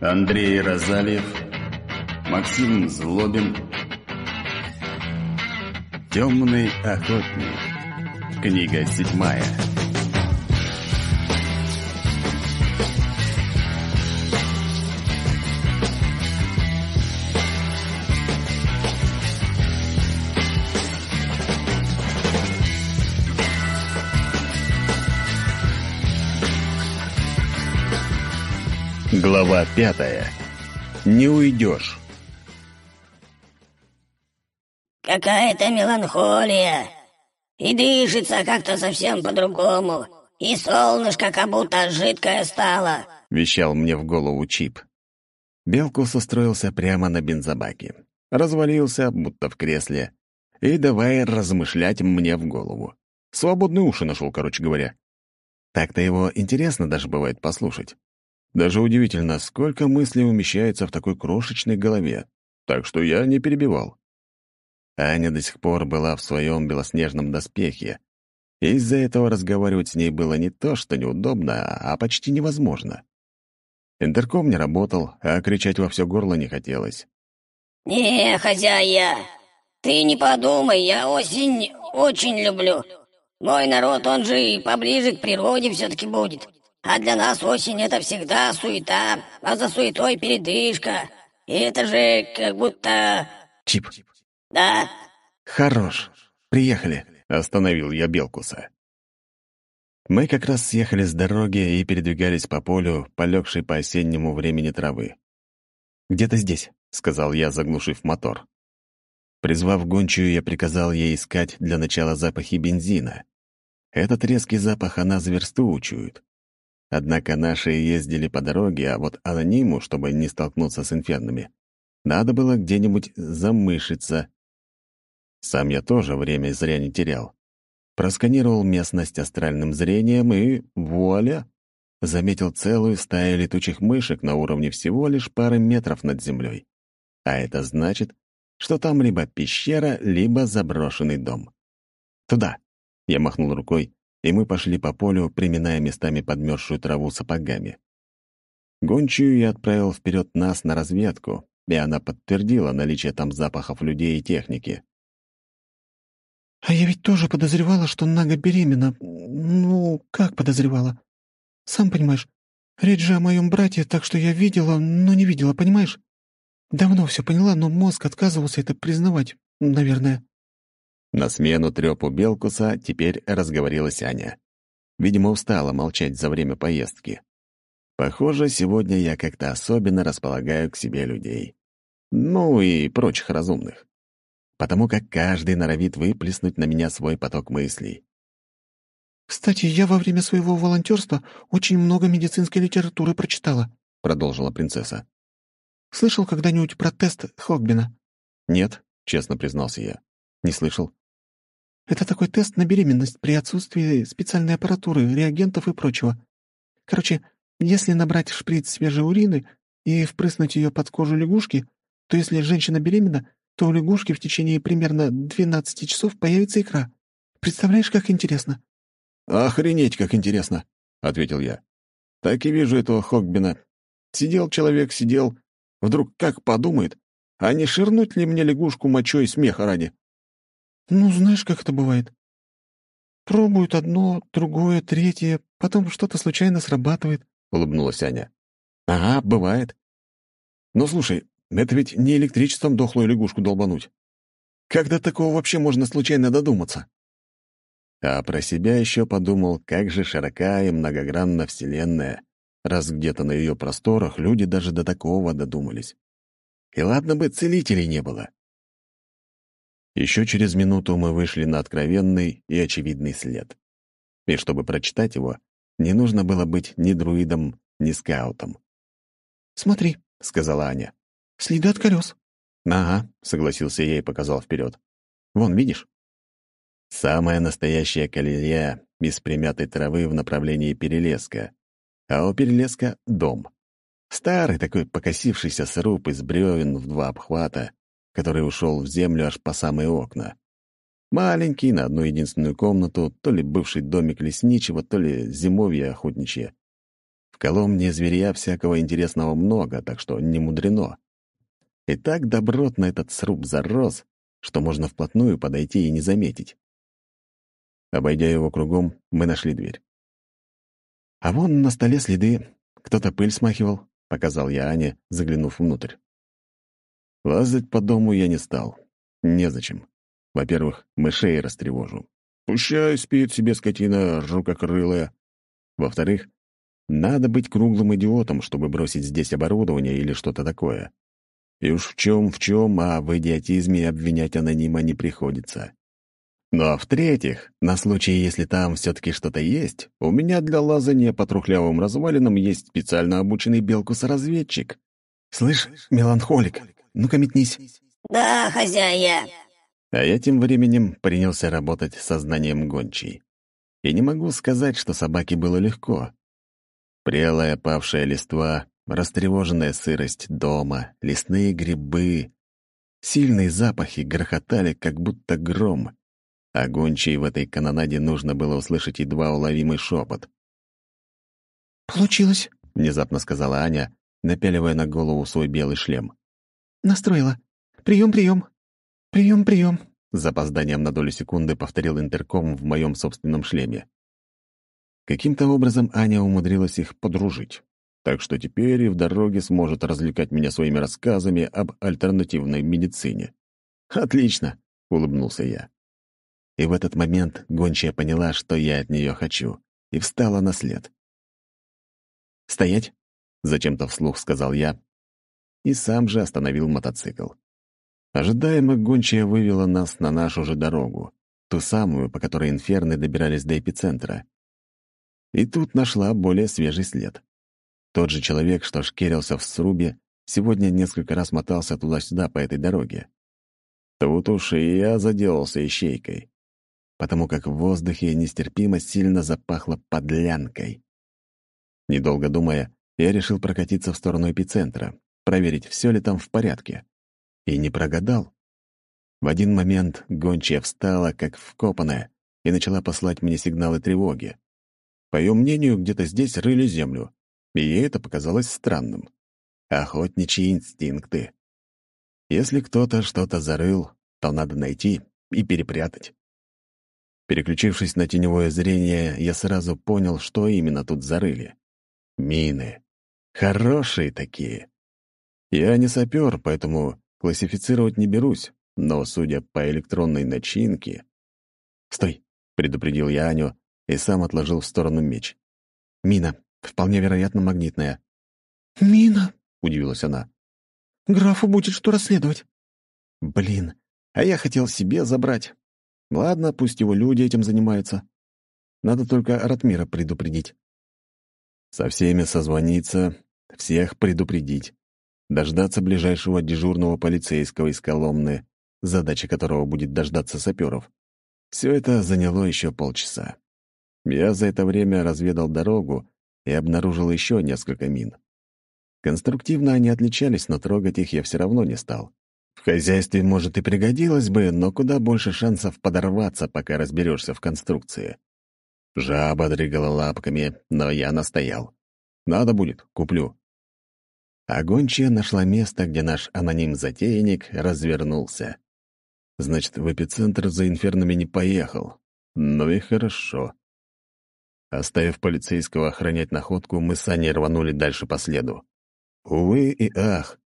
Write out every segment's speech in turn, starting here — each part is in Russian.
Андрей Розалиев, Максим Злобин. Темный охотник. Книга седьмая. Глава пятая. Не уйдешь. Какая-то меланхолия. И дышится как-то совсем по-другому. И солнышко как будто жидкое стало. Вещал мне в голову Чип. Белкус устроился прямо на бензобаке. Развалился, будто в кресле. И давай размышлять мне в голову. Свободные уши нашел, короче говоря. Так-то его интересно даже бывает послушать. Даже удивительно, сколько мыслей умещается в такой крошечной голове. Так что я не перебивал. Аня до сих пор была в своем белоснежном доспехе. из-за этого разговаривать с ней было не то, что неудобно, а почти невозможно. Интерком не работал, а кричать во все горло не хотелось. «Не, хозяя, ты не подумай, я осень очень люблю. Мой народ, он же и поближе к природе все-таки будет. А для нас осень — это всегда суета, а за суетой передышка. И это же как будто...» «Чип». «Да?» «Хорош. Приехали», — остановил я Белкуса. Мы как раз съехали с дороги и передвигались по полю, полегшей по осеннему времени травы. «Где-то здесь», — сказал я, заглушив мотор. Призвав гончую, я приказал ей искать для начала запахи бензина. Этот резкий запах она за версту учует. Однако наши ездили по дороге, а вот анониму, чтобы не столкнуться с инфернами, надо было где-нибудь замышиться. Сам я тоже время зря не терял. Просканировал местность астральным зрением и вуаля! Заметил целую стаю летучих мышек на уровне всего лишь пары метров над землей. А это значит, что там либо пещера, либо заброшенный дом. «Туда!» — я махнул рукой, и мы пошли по полю, приминая местами подмерзшую траву сапогами. Гончую я отправил вперед нас на разведку, и она подтвердила наличие там запахов людей и техники. «А я ведь тоже подозревала, что Нага беременна. Ну, как подозревала? Сам понимаешь, речь же о моем брате, так что я видела, но не видела, понимаешь? Давно все поняла, но мозг отказывался это признавать, наверное». На смену трёпу Белкуса теперь разговорилась Аня. Видимо, устала молчать за время поездки. Похоже, сегодня я как-то особенно располагаю к себе людей. Ну и прочих разумных. Потому как каждый норовит выплеснуть на меня свой поток мыслей. «Кстати, я во время своего волонтерства очень много медицинской литературы прочитала», — продолжила принцесса. «Слышал когда-нибудь про тест Хогбина?» «Нет», — честно признался я. «Не слышал». Это такой тест на беременность при отсутствии специальной аппаратуры, реагентов и прочего. Короче, если набрать шприц свежей урины и впрыснуть ее под кожу лягушки, то если женщина беременна, то у лягушки в течение примерно 12 часов появится икра. Представляешь, как интересно?» «Охренеть, как интересно!» — ответил я. «Так и вижу этого Хогбина. Сидел человек, сидел. Вдруг как подумает, а не ширнуть ли мне лягушку мочой смеха ради?» «Ну, знаешь, как это бывает. Пробуют одно, другое, третье, потом что-то случайно срабатывает», — улыбнулась Аня. «Ага, бывает. Но слушай, это ведь не электричеством дохлую лягушку долбануть. Как до такого вообще можно случайно додуматься?» А про себя еще подумал, как же широка и многогранна Вселенная, раз где-то на ее просторах люди даже до такого додумались. И ладно бы целителей не было. Еще через минуту мы вышли на откровенный и очевидный след. И чтобы прочитать его, не нужно было быть ни друидом, ни скаутом. «Смотри», — сказала Аня, — «следы от колес». «Ага», — согласился я и показал вперед. «Вон, видишь?» Самая настоящая колея из примятой травы в направлении перелеска, а у перелеска — дом. Старый такой покосившийся сруб из бревен в два обхвата, который ушел в землю аж по самые окна. Маленький, на одну единственную комнату, то ли бывший домик лесничего, то ли зимовье охотничье. В Коломне зверя всякого интересного много, так что не мудрено. И так добротно этот сруб зарос, что можно вплотную подойти и не заметить. Обойдя его кругом, мы нашли дверь. «А вон на столе следы. Кто-то пыль смахивал», — показал я Ане, заглянув внутрь. Лазать по дому я не стал. Незачем. Во-первых, мышей растревожу. Пущай спит себе скотина жукокрылая. Во-вторых, надо быть круглым идиотом, чтобы бросить здесь оборудование или что-то такое. И уж в чем в чем, а в идиотизме обвинять анонима не приходится. Ну а в-третьих, на случай, если там все-таки что-то есть, у меня для лазания по трухлявым развалинам есть специально обученный белкус-разведчик. «Слышь, меланхолик, ну-ка метнись». «Да, хозяя». А я тем временем принялся работать со знанием гончей. И не могу сказать, что собаке было легко. Прелая павшая листва, растревоженная сырость дома, лесные грибы. Сильные запахи грохотали, как будто гром, а гончей в этой канонаде нужно было услышать едва уловимый шепот. «Получилось», — внезапно сказала Аня, напяливая на голову свой белый шлем. «Настроила. Прием, прием. Прием, прием», — с запозданием на долю секунды повторил интерком в моем собственном шлеме. Каким-то образом Аня умудрилась их подружить, так что теперь и в дороге сможет развлекать меня своими рассказами об альтернативной медицине. «Отлично!» — улыбнулся я. И в этот момент гончая поняла, что я от нее хочу, и встала на след. «Стоять!» — зачем-то вслух сказал я, и сам же остановил мотоцикл. Ожидаемо гончая вывела нас на нашу же дорогу, ту самую, по которой инферны добирались до эпицентра. И тут нашла более свежий след. Тот же человек, что шкерился в срубе, сегодня несколько раз мотался туда-сюда по этой дороге. Тут уж и я заделался ищейкой, потому как в воздухе нестерпимо сильно запахло подлянкой. Недолго думая, я решил прокатиться в сторону эпицентра, проверить, все ли там в порядке. И не прогадал. В один момент гончая встала, как вкопанная, и начала послать мне сигналы тревоги. По ее мнению, где-то здесь рыли землю, и ей это показалось странным. Охотничьи инстинкты. Если кто-то что-то зарыл, то надо найти и перепрятать. Переключившись на теневое зрение, я сразу понял, что именно тут зарыли. Мины. Хорошие такие. Я не сапер, поэтому классифицировать не берусь, но, судя по электронной начинке... «Стой!» — предупредил я Аню, и сам отложил в сторону меч. «Мина, вполне вероятно, магнитная». «Мина?» — удивилась она. «Графу будет что расследовать». «Блин, а я хотел себе забрать. Ладно, пусть его люди этим занимаются. Надо только Ратмира предупредить. Со всеми созвониться, всех предупредить, дождаться ближайшего дежурного полицейского из Коломны, задача которого будет дождаться саперов. Все это заняло еще полчаса. Я за это время разведал дорогу и обнаружил еще несколько мин. Конструктивно они отличались, но трогать их я все равно не стал. В хозяйстве, может, и пригодилось бы, но куда больше шансов подорваться, пока разберешься в конструкции. Жаба дрыгала лапками, но я настоял. Надо будет, куплю. А нашла место, где наш аноним-затейник развернулся. Значит, в эпицентр за инфернами не поехал. Ну и хорошо. Оставив полицейского охранять находку, мы с Аней рванули дальше по следу. Увы и ах,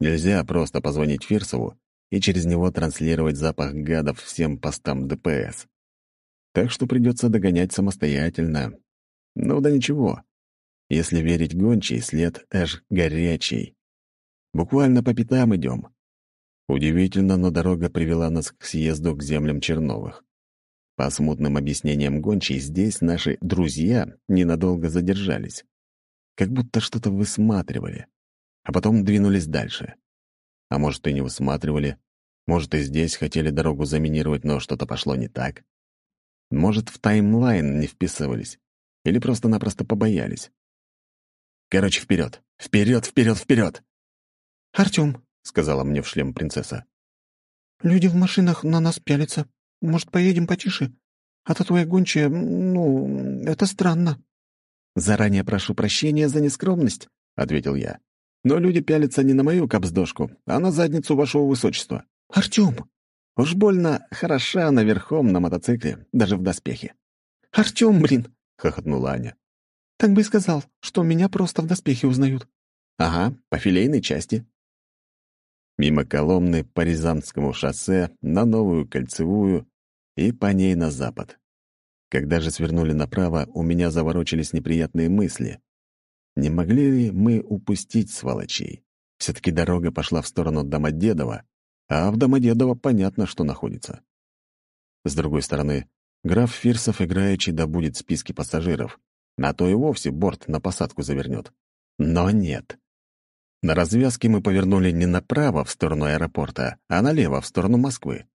нельзя просто позвонить Фирсову и через него транслировать запах гадов всем постам ДПС. Так что придется догонять самостоятельно. Ну да ничего. Если верить гончей, след аж горячий. Буквально по пятам идем. Удивительно, но дорога привела нас к съезду к землям Черновых. По смутным объяснениям гончей, здесь наши «друзья» ненадолго задержались. Как будто что-то высматривали, а потом двинулись дальше. А может, и не высматривали, может, и здесь хотели дорогу заминировать, но что-то пошло не так. Может, в таймлайн не вписывались, или просто-напросто побоялись. Короче, вперед, вперед, вперед, вперед! «Артем», — сказала мне в шлем принцесса, — «люди в машинах на нас пялятся. Может, поедем потише? А то твоя гончая, ну, это странно». «Заранее прошу прощения за нескромность», — ответил я. «Но люди пялятся не на мою капсдошку, а на задницу вашего высочества». «Артём!» Уж больно хороша она верхом на мотоцикле, даже в доспехе. «Артём, блин!» — хохотнула Аня. «Так бы и сказал, что меня просто в доспехе узнают». «Ага, по филейной части». Мимо Коломны по Рязанскому шоссе на Новую Кольцевую и по ней на запад. Когда же свернули направо, у меня заворочились неприятные мысли. Не могли ли мы упустить сволочей? Все-таки дорога пошла в сторону Домодедова, а в Домодедово понятно, что находится. С другой стороны, граф Фирсов играючи добудет списки пассажиров, на то и вовсе борт на посадку завернет. Но нет. На развязке мы повернули не направо в сторону аэропорта, а налево в сторону Москвы.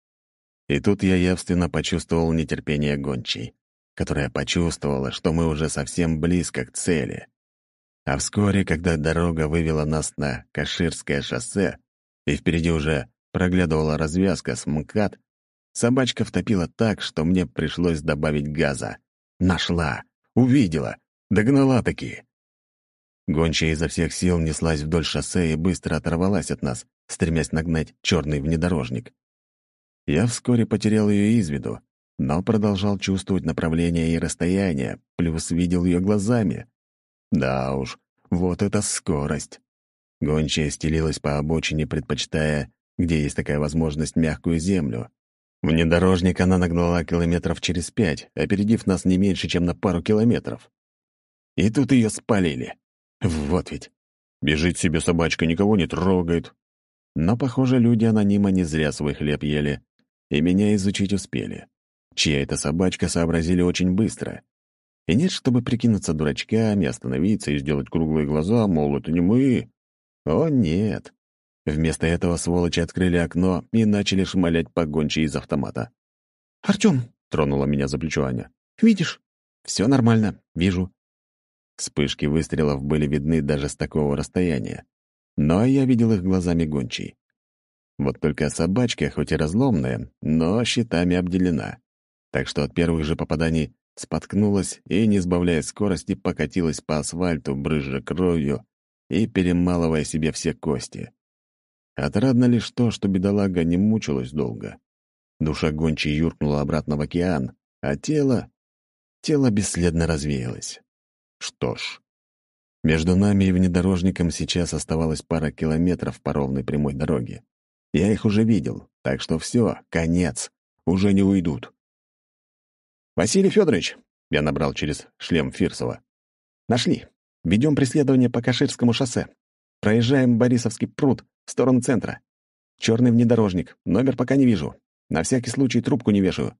И тут я явственно почувствовал нетерпение гончей, которая почувствовала, что мы уже совсем близко к цели. А вскоре, когда дорога вывела нас на Каширское шоссе, и впереди уже проглядывала развязка с МКАД, собачка втопила так, что мне пришлось добавить газа. Нашла, увидела, догнала таки. Гончая изо всех сил неслась вдоль шоссе и быстро оторвалась от нас, стремясь нагнать черный внедорожник. Я вскоре потерял ее из виду, но продолжал чувствовать направление и расстояние, плюс видел ее глазами. Да уж, вот это скорость. Гончая стелилась по обочине, предпочитая где есть такая возможность, мягкую землю. Внедорожник она нагнала километров через пять, опередив нас не меньше, чем на пару километров. И тут ее спалили. Вот ведь. Бежит себе собачка, никого не трогает. Но, похоже, люди анонима не зря свой хлеб ели, и меня изучить успели. Чья это собачка, сообразили очень быстро. И нет, чтобы прикинуться дурачками, остановиться и сделать круглые глаза, мол, это не мы. О, нет. Вместо этого сволочи открыли окно и начали шмалять погончие из автомата. «Артём!» — тронула меня за плечо Аня. «Видишь?» «Всё нормально, вижу». Вспышки выстрелов были видны даже с такого расстояния. Но я видел их глазами гончей. Вот только собачка, хоть и разломная, но щитами обделена. Так что от первых же попаданий споткнулась и, не сбавляя скорости, покатилась по асфальту, брызжа кровью и перемалывая себе все кости. Отрадно лишь то, что бедолага не мучилась долго. Душа гончей юркнула обратно в океан, а тело... Тело бесследно развеялось. Что ж, между нами и внедорожником сейчас оставалось пара километров по ровной прямой дороге. Я их уже видел, так что все, конец, уже не уйдут. «Василий Федорович, я набрал через шлем Фирсова. «Нашли. Ведем преследование по Каширскому шоссе. Проезжаем Борисовский пруд, в сторону центра. Черный внедорожник. Номер пока не вижу. На всякий случай трубку не вешаю».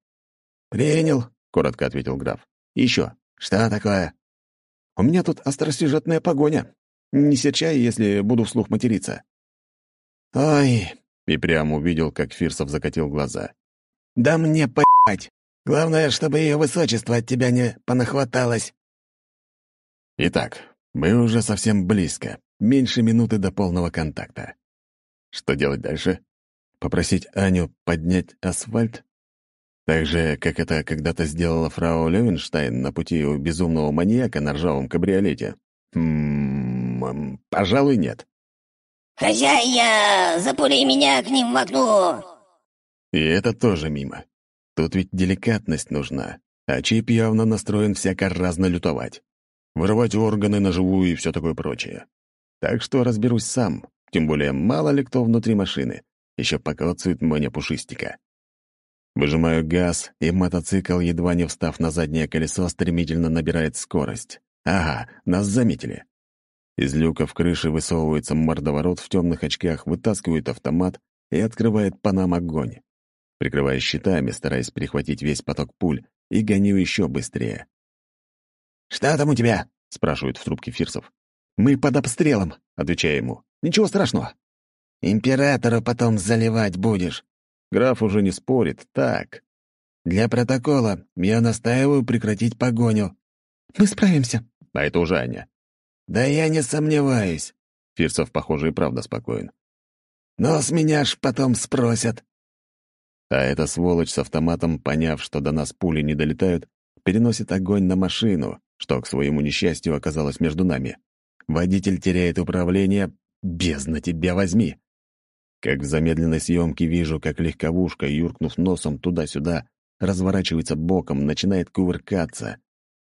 «Принял», — коротко ответил граф. еще. Что такое?» «У меня тут остросюжетная погоня. Не серчай, если буду вслух материться». «Ой», — и прямо увидел, как Фирсов закатил глаза. «Да мне по***ть. Главное, чтобы ее высочество от тебя не понахваталось». Итак, мы уже совсем близко. Меньше минуты до полного контакта. Что делать дальше? Попросить Аню поднять асфальт? Так же, как это когда-то сделала фрау Левенштайн на пути у безумного маньяка на ржавом кабриолете? Ммм, пожалуй, нет. «Хозяйя, запули меня к ним в окно!» И это тоже мимо. Тут ведь деликатность нужна, а чип явно настроен всяко разно лютовать. Вырывать органы на живую и все такое прочее. Так что разберусь сам, тем более, мало ли кто внутри машины. Еще покоцает Моня Пушистика. Выжимаю газ, и мотоцикл, едва не встав на заднее колесо, стремительно набирает скорость. Ага, нас заметили. Из люка в крыше высовывается мордоворот в темных очках, вытаскивает автомат и открывает по нам огонь. Прикрываясь щитами, стараясь перехватить весь поток пуль, и гоню еще быстрее. «Что там у тебя?» — спрашивает в трубке Фирсов. «Мы под обстрелом», — отвечаю ему. Ничего страшного. Императора потом заливать будешь. Граф уже не спорит. Так. Для протокола я настаиваю прекратить погоню. Мы справимся. А это уже Аня. Да я не сомневаюсь. Фирсов, похоже, и правда спокоен. Но с меня ж потом спросят. А эта сволочь с автоматом, поняв, что до нас пули не долетают, переносит огонь на машину, что, к своему несчастью, оказалось между нами. Водитель теряет управление. Бездна тебя возьми! Как в замедленной съемке вижу, как легковушка, юркнув носом туда-сюда, разворачивается боком, начинает кувыркаться.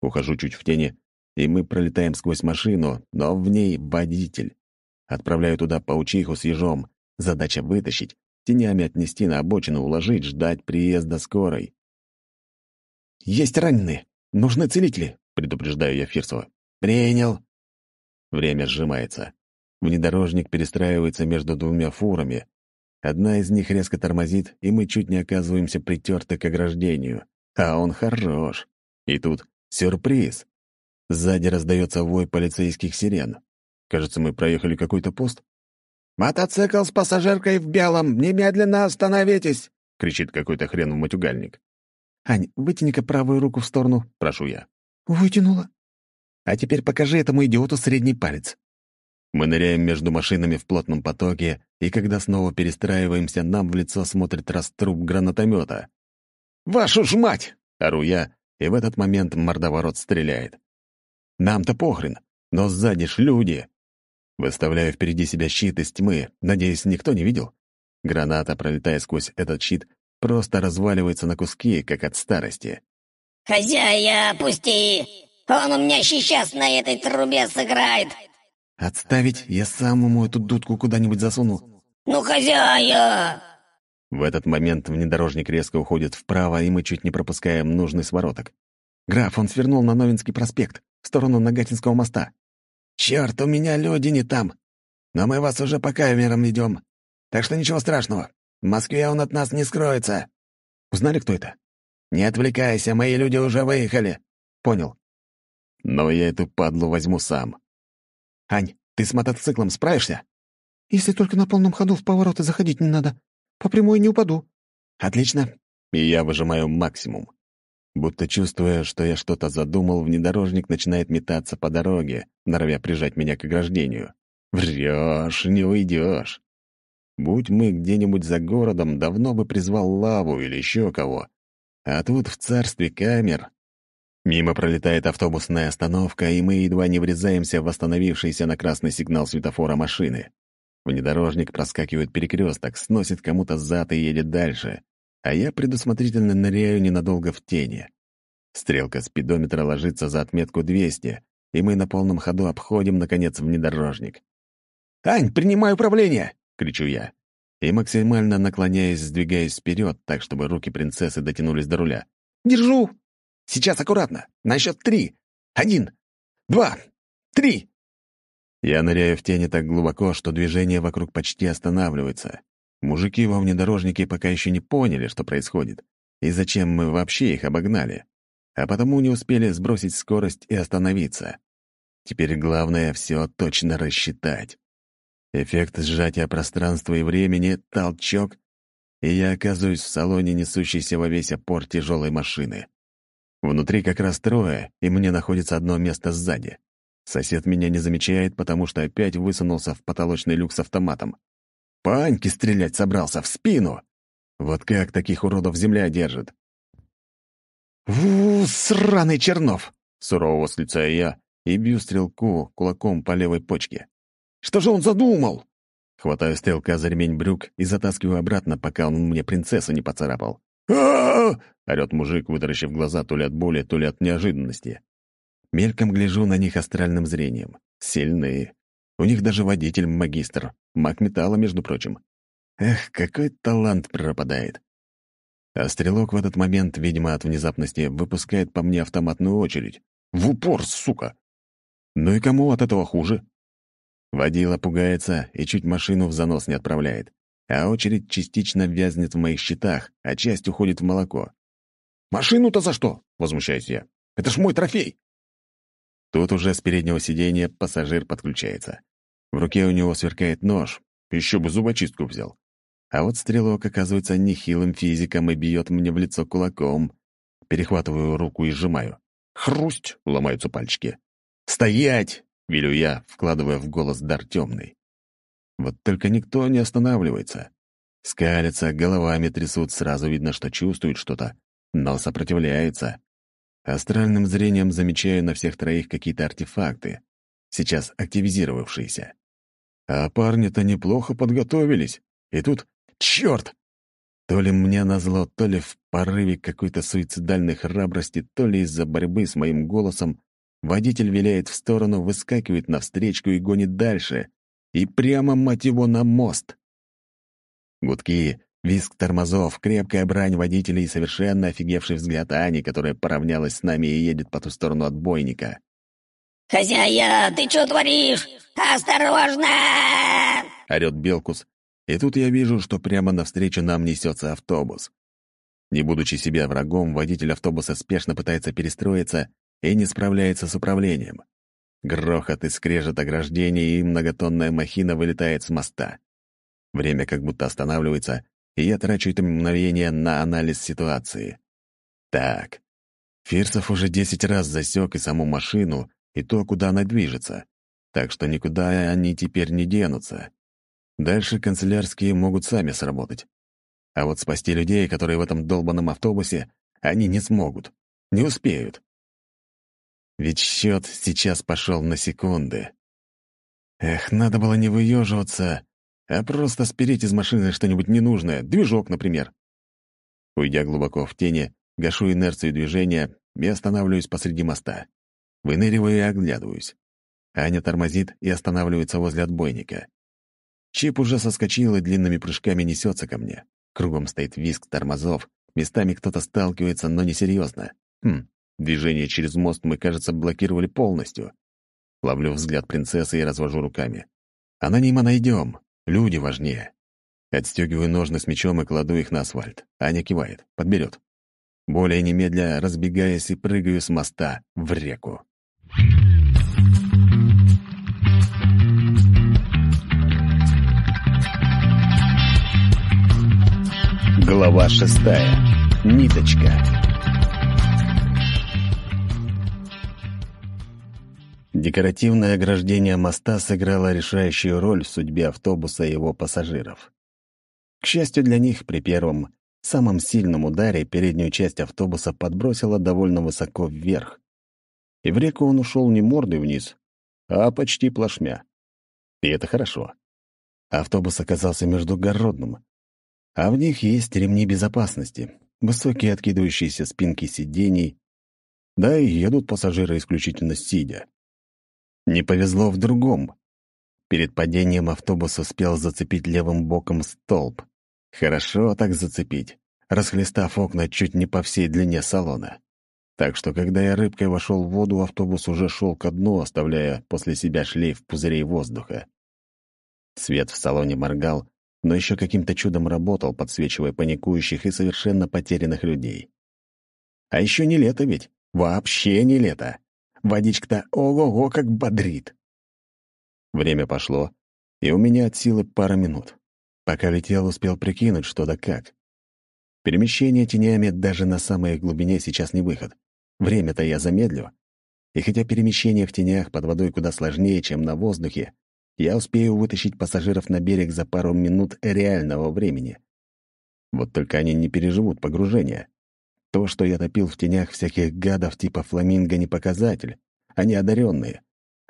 Ухожу чуть в тени, и мы пролетаем сквозь машину, но в ней водитель. Отправляю туда паучиху с ежом. Задача вытащить, тенями отнести на обочину, уложить, ждать приезда скорой. «Есть раненые! Нужны целители!» — предупреждаю я Фирсова. «Принял!» Время сжимается. Внедорожник перестраивается между двумя фурами. Одна из них резко тормозит, и мы чуть не оказываемся притерты к ограждению. А он хорош. И тут сюрприз. Сзади раздается вой полицейских сирен. Кажется, мы проехали какой-то пост. «Мотоцикл с пассажиркой в белом! Немедленно остановитесь!» — кричит какой-то хрен в матюгальник. «Ань, вытяни-ка правую руку в сторону», — прошу я. «Вытянула». «А теперь покажи этому идиоту средний палец». Мы ныряем между машинами в плотном потоке, и когда снова перестраиваемся, нам в лицо смотрит раструб гранатомета. «Вашу ж мать!» — ору я, и в этот момент мордоворот стреляет. Нам-то похрен, но сзади ж люди. Выставляю впереди себя щит из тьмы, надеюсь, никто не видел. Граната, пролетая сквозь этот щит, просто разваливается на куски, как от старости. «Хозяя, пусти! Он у меня сейчас на этой трубе сыграет!» «Отставить, я сам ему эту дудку куда-нибудь засуну». «Ну, хозяя!» В этот момент внедорожник резко уходит вправо, и мы чуть не пропускаем нужный свороток. «Граф, он свернул на Новинский проспект, в сторону Нагатинского моста». «Черт, у меня люди не там. Но мы вас уже по камерам ведем. Так что ничего страшного. В Москве он от нас не скроется». «Узнали, кто это?» «Не отвлекайся, мои люди уже выехали». «Понял». «Но я эту падлу возьму сам». «Ань, ты с мотоциклом справишься?» «Если только на полном ходу в повороты заходить не надо. По прямой не упаду». «Отлично». И я выжимаю максимум. Будто чувствуя, что я что-то задумал, внедорожник начинает метаться по дороге, норовя прижать меня к ограждению. Врешь, не уйдешь. Будь мы где-нибудь за городом, давно бы призвал лаву или еще кого. А тут в царстве камер. Мимо пролетает автобусная остановка, и мы едва не врезаемся в остановившийся на красный сигнал светофора машины. Внедорожник проскакивает перекресток, сносит кому-то зад и едет дальше а я предусмотрительно ныряю ненадолго в тени. Стрелка спидометра ложится за отметку 200, и мы на полном ходу обходим, наконец, внедорожник. «Ань, принимай управление!» — кричу я. И максимально наклоняясь, сдвигаясь вперед, так, чтобы руки принцессы дотянулись до руля. «Держу! Сейчас аккуратно! На счет три! Один! Два! Три!» Я ныряю в тени так глубоко, что движение вокруг почти останавливается. Мужики во внедорожнике пока еще не поняли, что происходит, и зачем мы вообще их обогнали, а потому не успели сбросить скорость и остановиться. Теперь главное — все точно рассчитать. Эффект сжатия пространства и времени, толчок, и я оказываюсь в салоне, несущейся во весь опор тяжелой машины. Внутри как раз трое, и мне находится одно место сзади. Сосед меня не замечает, потому что опять высунулся в потолочный люк с автоматом. По Аньке стрелять собрался, в спину. Вот как таких уродов земля держит? «У, сраный Чернов!» — сурово восклицаю я и бью стрелку кулаком по левой почке. «Что же он задумал?» Хватаю стрелка за ремень брюк и затаскиваю обратно, пока он мне принцессу не поцарапал. А орёт мужик, вытаращив глаза то ли от боли, то ли от неожиданности. Мельком гляжу на них астральным зрением. Сильные. У них даже водитель магистр, маг металла, между прочим. Эх, какой талант пропадает. А стрелок в этот момент, видимо, от внезапности, выпускает по мне автоматную очередь. В упор, сука! Ну и кому от этого хуже? Водила пугается и чуть машину в занос не отправляет, а очередь частично вязнет в моих щитах, а часть уходит в молоко. «Машину-то за что?» — возмущаюсь я. «Это ж мой трофей!» Тут уже с переднего сиденья пассажир подключается. В руке у него сверкает нож, еще бы зубочистку взял. А вот стрелок оказывается нехилым физиком и бьет мне в лицо кулаком. Перехватываю руку и сжимаю. Хрусть! — ломаются пальчики. «Стоять!» — велю я, вкладывая в голос дар темный. Вот только никто не останавливается. Скалятся, головами трясут, сразу видно, что чувствуют что-то, но сопротивляются. Астральным зрением замечаю на всех троих какие-то артефакты, сейчас активизировавшиеся. А парни-то неплохо подготовились. И тут... Черт! То ли мне назло, то ли в порыве какой-то суицидальной храбрости, то ли из-за борьбы с моим голосом, водитель виляет в сторону, выскакивает навстречку и гонит дальше. И прямо, мать его, на мост. Гудки, визг тормозов, крепкая брань водителя и совершенно офигевший взгляд Ани, которая поравнялась с нами и едет по ту сторону отбойника. «Хозяя, ты что творишь? Осторожно!» — орёт Белкус, и тут я вижу, что прямо навстречу нам несется автобус. Не будучи себе врагом, водитель автобуса спешно пытается перестроиться и не справляется с управлением. Грохот и скрежет ограждения, и многотонная махина вылетает с моста. Время как будто останавливается, и я трачу это мгновение на анализ ситуации. Так, Фирсов уже десять раз засек и саму машину, и то, куда она движется, так что никуда они теперь не денутся. Дальше канцелярские могут сами сработать. А вот спасти людей, которые в этом долбанном автобусе, они не смогут. Не успеют. Ведь счет сейчас пошел на секунды. Эх, надо было не выеживаться, а просто спереть из машины что-нибудь ненужное, движок, например. Уйдя глубоко в тени, гашу инерцию движения и останавливаюсь посреди моста. Выныриваю и оглядываюсь. Аня тормозит и останавливается возле отбойника. Чип уже соскочил и длинными прыжками несется ко мне. Кругом стоит виск тормозов, местами кто-то сталкивается, но несерьезно. Хм, движение через мост мы, кажется, блокировали полностью. Ловлю взгляд принцессы и развожу руками. А на ним найдем. Люди важнее. Отстегиваю ножны с мечом и кладу их на асфальт. Аня кивает, подберет. Более немедля разбегаясь и прыгаю с моста в реку. Глава шестая. Ниточка. Декоративное ограждение моста сыграло решающую роль в судьбе автобуса и его пассажиров. К счастью для них, при первом, самом сильном ударе переднюю часть автобуса подбросило довольно высоко вверх. И в реку он ушел не мордой вниз, а почти плашмя. И это хорошо. Автобус оказался междугородным, а в них есть ремни безопасности, высокие откидывающиеся спинки сидений, да и едут пассажиры исключительно сидя. Не повезло в другом. Перед падением автобус успел зацепить левым боком столб. Хорошо так зацепить, расхлестав окна чуть не по всей длине салона. Так что, когда я рыбкой вошел в воду, автобус уже шел ко дну, оставляя после себя шлейф пузырей воздуха. Свет в салоне моргал, но еще каким-то чудом работал, подсвечивая паникующих и совершенно потерянных людей. А еще не лето ведь, вообще не лето. Водичка-то ого-го как бодрит. Время пошло, и у меня от силы пара минут. Пока летел, успел прикинуть, что да как. Перемещение тенями даже на самой глубине сейчас не выход. Время-то я замедлю. И хотя перемещение в тенях под водой куда сложнее, чем на воздухе, я успею вытащить пассажиров на берег за пару минут реального времени. Вот только они не переживут погружения. То, что я топил в тенях всяких гадов типа фламинго, не показатель. Они одаренные.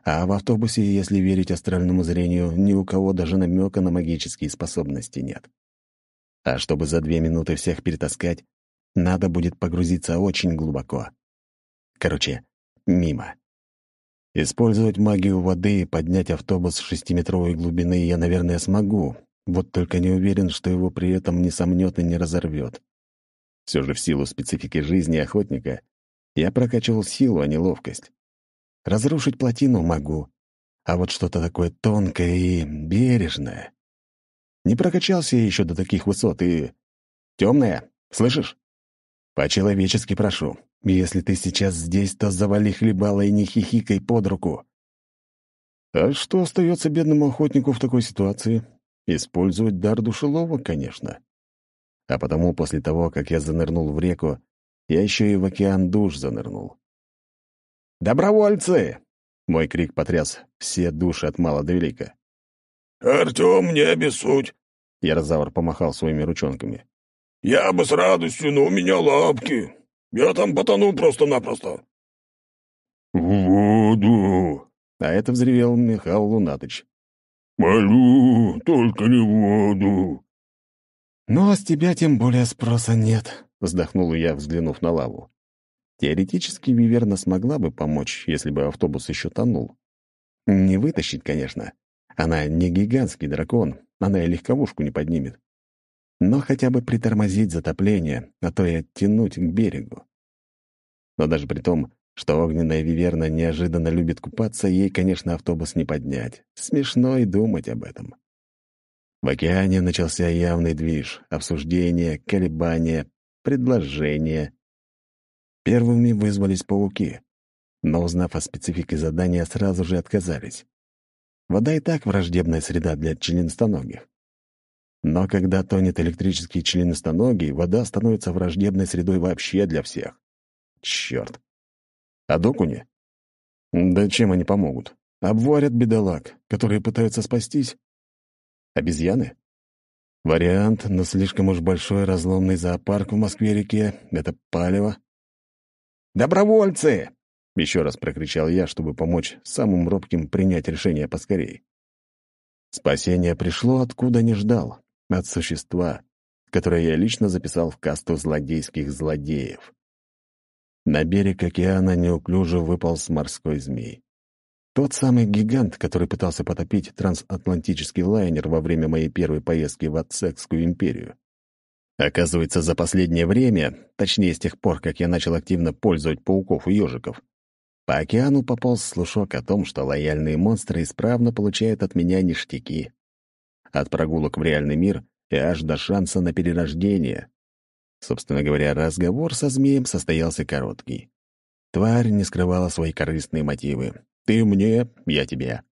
А в автобусе, если верить астральному зрению, ни у кого даже намека на магические способности нет. А чтобы за две минуты всех перетаскать, надо будет погрузиться очень глубоко. Короче, мимо. Использовать магию воды и поднять автобус с шестиметровой глубины я, наверное, смогу, вот только не уверен, что его при этом не сомнет и не разорвет. Все же в силу специфики жизни охотника я прокачивал силу, а не ловкость. Разрушить плотину могу, а вот что-то такое тонкое и бережное. Не прокачался я еще до таких высот и... Темная, слышишь? По-человечески прошу. Если ты сейчас здесь, то завали хлебало и не хихикай под руку. А что остается бедному охотнику в такой ситуации? Использовать дар душелова, конечно. А потому после того, как я занырнул в реку, я еще и в океан душ занырнул. «Добровольцы!» — мой крик потряс все души от мала до велика. «Артем, не обессудь!» — Ярозавр помахал своими ручонками. «Я бы с радостью, но у меня лапки. Я там потону просто-напросто». «В воду!» — а это взревел Михаил Лунатыч. «Молю, только не в воду!» «Ну, а с тебя тем более спроса нет», — вздохнул я, взглянув на лаву. Теоретически Виверна смогла бы помочь, если бы автобус еще тонул. Не вытащить, конечно. Она не гигантский дракон, она и легковушку не поднимет. Но хотя бы притормозить затопление, а то и оттянуть к берегу. Но даже при том, что огненная виверна неожиданно любит купаться, ей, конечно, автобус не поднять. Смешно и думать об этом. В океане начался явный движ, обсуждение, колебания, предложения. Первыми вызвались пауки, но, узнав о специфике задания, сразу же отказались. Вода и так враждебная среда для членистоногих. Но когда тонет электрический членистоногий, вода становится враждебной средой вообще для всех. Черт. А докуни? Да чем они помогут? Обварят бедолаг, которые пытаются спастись? Обезьяны? Вариант, но слишком уж большой разломный зоопарк в Москве-реке — это палево. «Добровольцы!» — еще раз прокричал я, чтобы помочь самым робким принять решение поскорей. Спасение пришло, откуда не ждал, от существа, которое я лично записал в касту злодейских злодеев. На берег океана неуклюже выполз морской змей. Тот самый гигант, который пытался потопить трансатлантический лайнер во время моей первой поездки в Ацекскую империю. Оказывается, за последнее время, точнее, с тех пор, как я начал активно пользовать пауков и ежиков, по океану пополз слушок о том, что лояльные монстры исправно получают от меня ништяки. От прогулок в реальный мир и аж до шанса на перерождение. Собственно говоря, разговор со змеем состоялся короткий. Тварь не скрывала свои корыстные мотивы. «Ты мне, я тебе».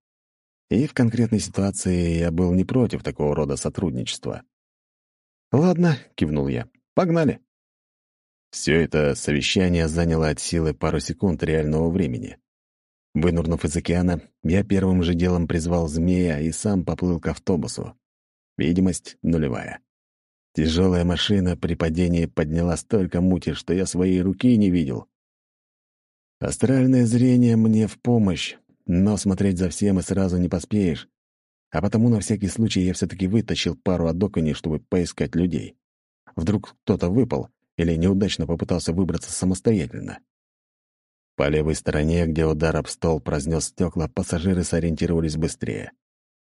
И в конкретной ситуации я был не против такого рода сотрудничества. «Ладно», — кивнул я, — «погнали». Все это совещание заняло от силы пару секунд реального времени. Вынурнув из океана, я первым же делом призвал змея и сам поплыл к автобусу. Видимость нулевая. Тяжелая машина при падении подняла столько мути, что я своей руки не видел. Астральное зрение мне в помощь, но смотреть за всем и сразу не поспеешь. А потому на всякий случай я все-таки вытащил пару одоконей, чтобы поискать людей. Вдруг кто-то выпал, или неудачно попытался выбраться самостоятельно. По левой стороне, где удар об стол прознес стекла, пассажиры сориентировались быстрее.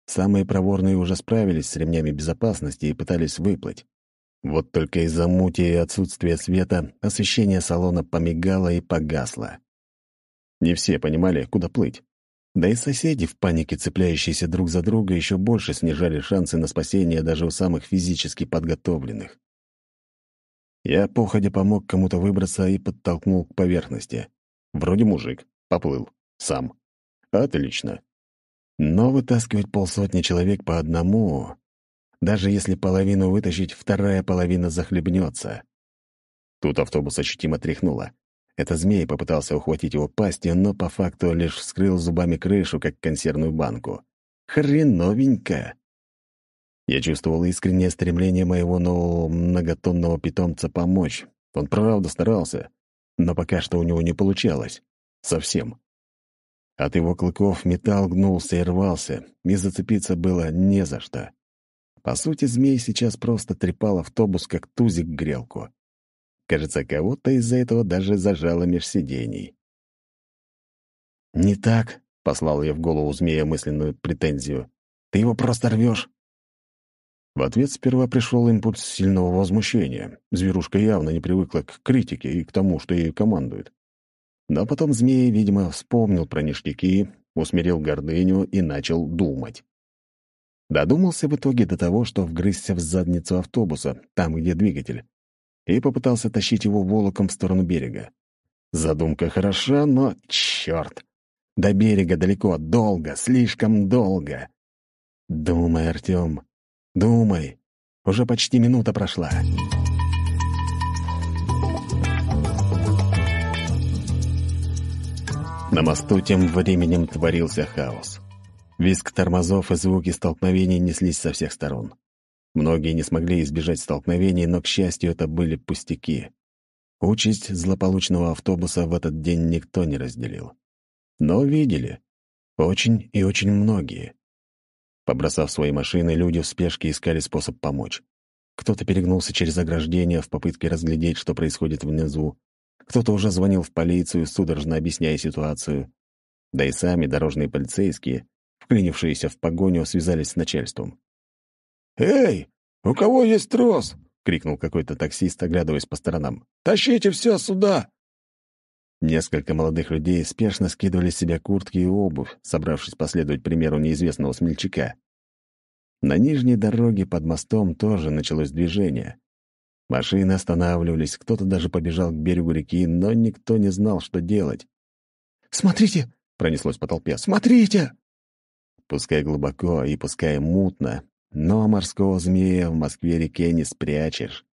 Самые проворные уже справились с ремнями безопасности и пытались выплыть. Вот только из-за мути и отсутствия света освещение салона помигало и погасло. Не все понимали, куда плыть. Да и соседи, в панике цепляющиеся друг за друга, еще больше снижали шансы на спасение даже у самых физически подготовленных. Я походя помог кому-то выбраться и подтолкнул к поверхности. Вроде мужик. Поплыл. Сам. Отлично. Но вытаскивать полсотни человек по одному... Даже если половину вытащить, вторая половина захлебнется. Тут автобус ощутимо тряхнуло. Это змей попытался ухватить его пастью, но по факту лишь вскрыл зубами крышу, как консервную банку. Хреновенько. Я чувствовал искреннее стремление моего нового многотонного питомца помочь. Он правда старался, но пока что у него не получалось. Совсем. От его клыков металл гнулся и рвался, и зацепиться было не за что. По сути, змей сейчас просто трепал автобус, как тузик грелку. Кажется, кого-то из-за этого даже зажало меж сидений. «Не так», — послал я в голову змея мысленную претензию. «Ты его просто рвешь. В ответ сперва пришел импульс сильного возмущения. Зверушка явно не привыкла к критике и к тому, что ей командует. Но потом змей, видимо, вспомнил про ништяки, усмирил гордыню и начал думать. Додумался в итоге до того, что вгрызся в задницу автобуса, там, где двигатель, и попытался тащить его волоком в сторону берега. Задумка хороша, но черт! До берега далеко, долго, слишком долго. Думай, Артем, Думай, уже почти минута прошла. На мосту тем временем творился хаос. Визг тормозов и звуки столкновений неслись со всех сторон. Многие не смогли избежать столкновений, но, к счастью, это были пустяки. Участь злополучного автобуса в этот день никто не разделил. Но видели. Очень и очень многие. Побросав свои машины, люди в спешке искали способ помочь. Кто-то перегнулся через ограждение в попытке разглядеть, что происходит внизу. Кто-то уже звонил в полицию, судорожно объясняя ситуацию. Да и сами дорожные полицейские, вклинившиеся в погоню, связались с начальством. «Эй, у кого есть трос?» — крикнул какой-то таксист, оглядываясь по сторонам. «Тащите все сюда!» Несколько молодых людей спешно скидывали с себя куртки и обувь, собравшись последовать примеру неизвестного смельчака. На нижней дороге под мостом тоже началось движение. Машины останавливались, кто-то даже побежал к берегу реки, но никто не знал, что делать. «Смотрите!» — пронеслось по толпе. «Смотрите!» Пускай глубоко и пускай мутно, но морского змея в Москве-реке не спрячешь.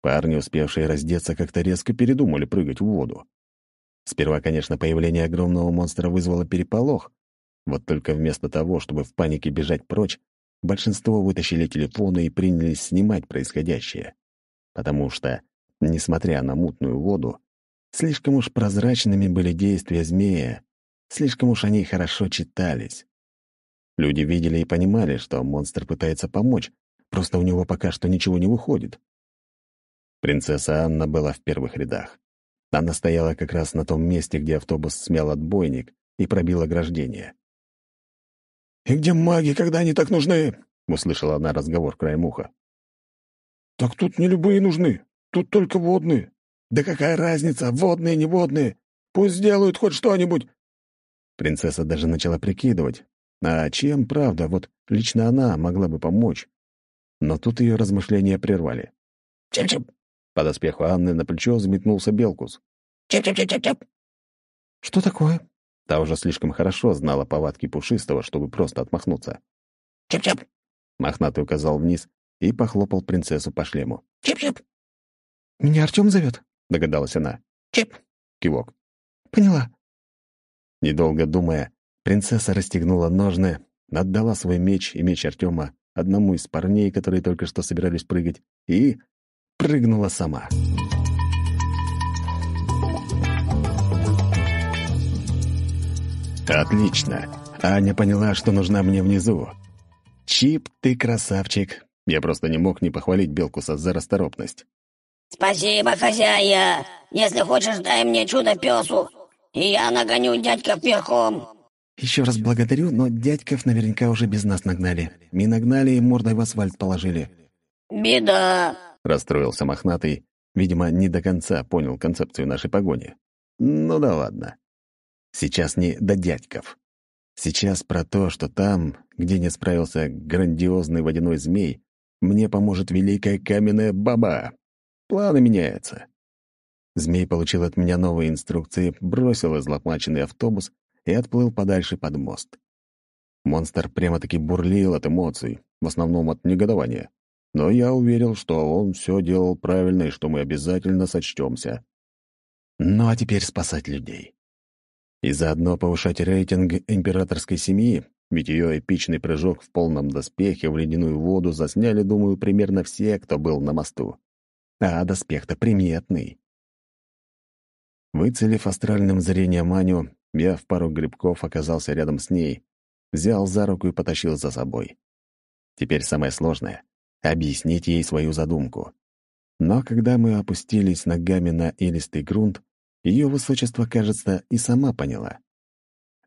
Парни, успевшие раздеться, как-то резко передумали прыгать в воду. Сперва, конечно, появление огромного монстра вызвало переполох. Вот только вместо того, чтобы в панике бежать прочь, большинство вытащили телефоны и принялись снимать происходящее. Потому что, несмотря на мутную воду, слишком уж прозрачными были действия змея, слишком уж они хорошо читались. Люди видели и понимали, что монстр пытается помочь, просто у него пока что ничего не выходит. Принцесса Анна была в первых рядах. Она стояла как раз на том месте, где автобус смял отбойник и пробил ограждение. «И где маги, когда они так нужны?» — услышала она разговор краем уха. «Так тут не любые нужны, тут только водные». «Да какая разница, водные, не водные? Пусть сделают хоть что-нибудь!» Принцесса даже начала прикидывать, а чем, правда, вот лично она могла бы помочь. Но тут ее размышления прервали. «Чип-чип!» По доспеху Анны на плечо взметнулся Белкус. «Чип-чип-чип-чип!» «Что такое?» Та уже слишком хорошо знала повадки Пушистого, чтобы просто отмахнуться. «Чип-чип!» Мохнатый указал вниз и похлопал принцессу по шлему. «Чип-чип!» «Меня Артем зовет?» — догадалась она. «Чип!» — кивок. «Поняла». Недолго думая, принцесса расстегнула ножны, отдала свой меч и меч Артема одному из парней, которые только что собирались прыгать, и прыгнула сама. Отлично. Аня поняла, что нужна мне внизу. Чип, ты красавчик. Я просто не мог не похвалить Белкуса за расторопность. Спасибо, хозяя. Если хочешь, дай мне чудо-песу, и я нагоню дядьков верхом. Еще раз благодарю, но дядьков наверняка уже без нас нагнали. Мы нагнали и мордой в асфальт положили. Беда. Расстроился мохнатый. Видимо, не до конца понял концепцию нашей погони. Ну да ладно. Сейчас не до дядьков. Сейчас про то, что там, где не справился грандиозный водяной змей, мне поможет великая каменная баба. Планы меняются. Змей получил от меня новые инструкции, бросил излопаченный автобус и отплыл подальше под мост. Монстр прямо-таки бурлил от эмоций, в основном от негодования. Но я уверил, что он все делал правильно и что мы обязательно сочтемся. Ну а теперь спасать людей. И заодно повышать рейтинг императорской семьи, ведь ее эпичный прыжок в полном доспехе в ледяную воду засняли, думаю, примерно все, кто был на мосту. А доспех-то приметный. Выцелив астральным зрением Аню, я в пару грибков оказался рядом с ней, взял за руку и потащил за собой. Теперь самое сложное — объяснить ей свою задумку. Но когда мы опустились ногами на илистый грунт, ее высочество, кажется, и сама поняла.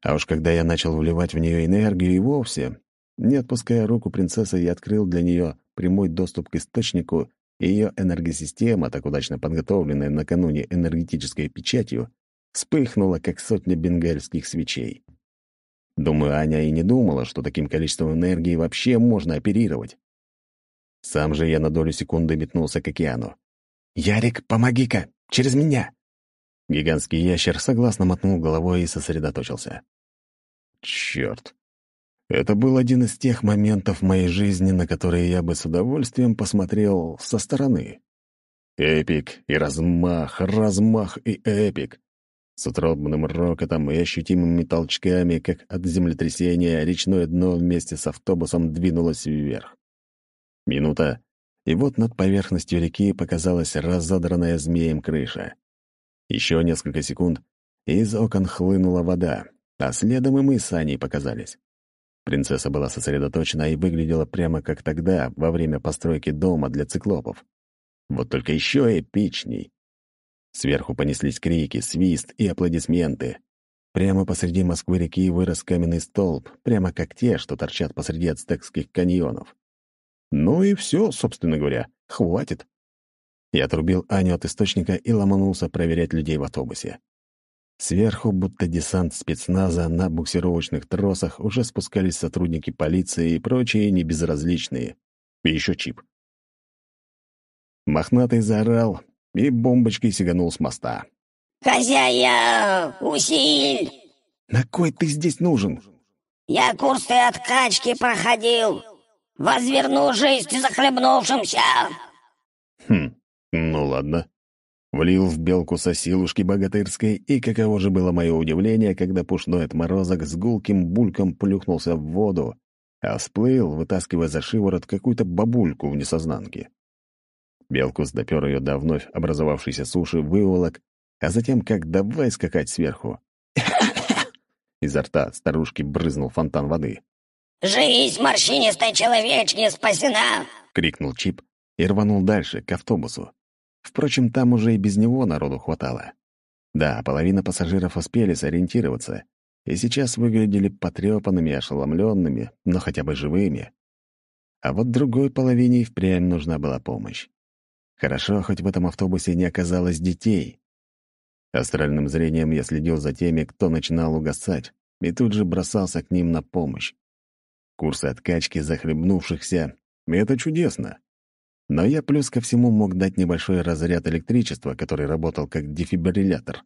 А уж когда я начал вливать в нее энергию и вовсе, не отпуская руку принцессы, я открыл для нее прямой доступ к источнику, и ее энергосистема, так удачно подготовленная накануне энергетической печатью, вспыхнула, как сотня бенгальских свечей. Думаю, Аня и не думала, что таким количеством энергии вообще можно оперировать. Сам же я на долю секунды метнулся к океану. «Ярик, помоги-ка! Через меня!» Гигантский ящер согласно мотнул головой и сосредоточился. Черт! Это был один из тех моментов моей жизни, на которые я бы с удовольствием посмотрел со стороны. Эпик и размах, размах и эпик. С утробным рокотом и ощутимыми толчками, как от землетрясения, речное дно вместе с автобусом двинулось вверх. Минута, и вот над поверхностью реки показалась разодранная змеем крыша. Еще несколько секунд, и из окон хлынула вода, а следом и мы с Аней показались. Принцесса была сосредоточена и выглядела прямо как тогда, во время постройки дома для циклопов. Вот только еще эпичней. Сверху понеслись крики, свист и аплодисменты. Прямо посреди Москвы-реки вырос каменный столб, прямо как те, что торчат посреди ацтекских каньонов. Ну и все, собственно говоря, хватит. Я отрубил Аню от источника и ломанулся проверять людей в автобусе. Сверху, будто десант спецназа, на буксировочных тросах уже спускались сотрудники полиции и прочие небезразличные. И еще чип. Мохнатый заорал и бомбочкой сиганул с моста. «Хозяя, усиль!» «На кой ты здесь нужен?» «Я курсы откачки проходил. Возверну жизнь захлебнувшимся!» «Хм, ну ладно. Влил в белку сосилушки богатырской, и каково же было мое удивление, когда пушной отморозок с гулким бульком плюхнулся в воду, а всплыл, вытаскивая за шиворот какую-то бабульку в несознанке. Белкус допер ее до вновь образовавшейся суши, выволок, а затем как давай скакать сверху. Изо рта старушки брызнул фонтан воды. «Жизнь морщинистой человечки спасена!» — крикнул Чип и рванул дальше, к автобусу. Впрочем, там уже и без него народу хватало. Да, половина пассажиров успели сориентироваться, и сейчас выглядели потрепанными, ошеломленными, но хотя бы живыми. А вот другой половине впрямь нужна была помощь. Хорошо, хоть в этом автобусе не оказалось детей. Астральным зрением я следил за теми, кто начинал угасать, и тут же бросался к ним на помощь. Курсы откачки захлебнувшихся — это чудесно. Но я плюс ко всему мог дать небольшой разряд электричества, который работал как дефибриллятор.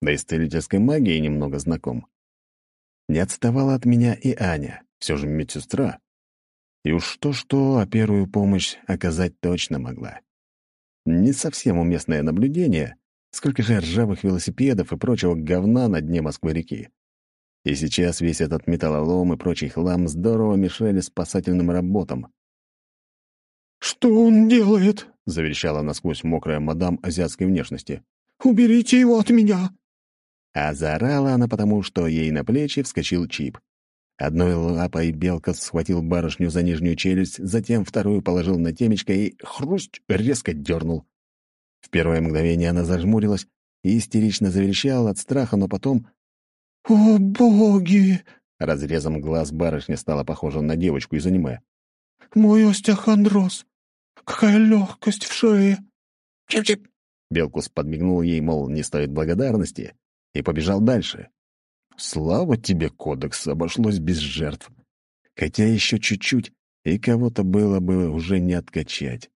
Да и с целительской магией немного знаком. Не отставала от меня и Аня, все же медсестра. И уж что-что, а первую помощь оказать точно могла. Не совсем уместное наблюдение, сколько же ржавых велосипедов и прочего говна на дне Москвы-реки. И сейчас весь этот металлолом и прочий хлам здорово мешали спасательным работам. «Что он делает?» — заверещала насквозь мокрая мадам азиатской внешности. «Уберите его от меня!» А заорала она потому, что ей на плечи вскочил чип. Одной лапой белка схватил барышню за нижнюю челюсть, затем вторую положил на темечко и, хрусть, резко дернул. В первое мгновение она зажмурилась и истерично заверещала от страха, но потом... «О, боги!» Разрезом глаз барышня стала похожа на девочку из аниме. «Мой остеохондроз! Какая легкость в шее!» «Чип-чип!» Белкус подмигнул ей, мол, не стоит благодарности, и побежал дальше. Слава тебе, кодекс, обошлось без жертв. Хотя еще чуть-чуть, и кого-то было бы уже не откачать.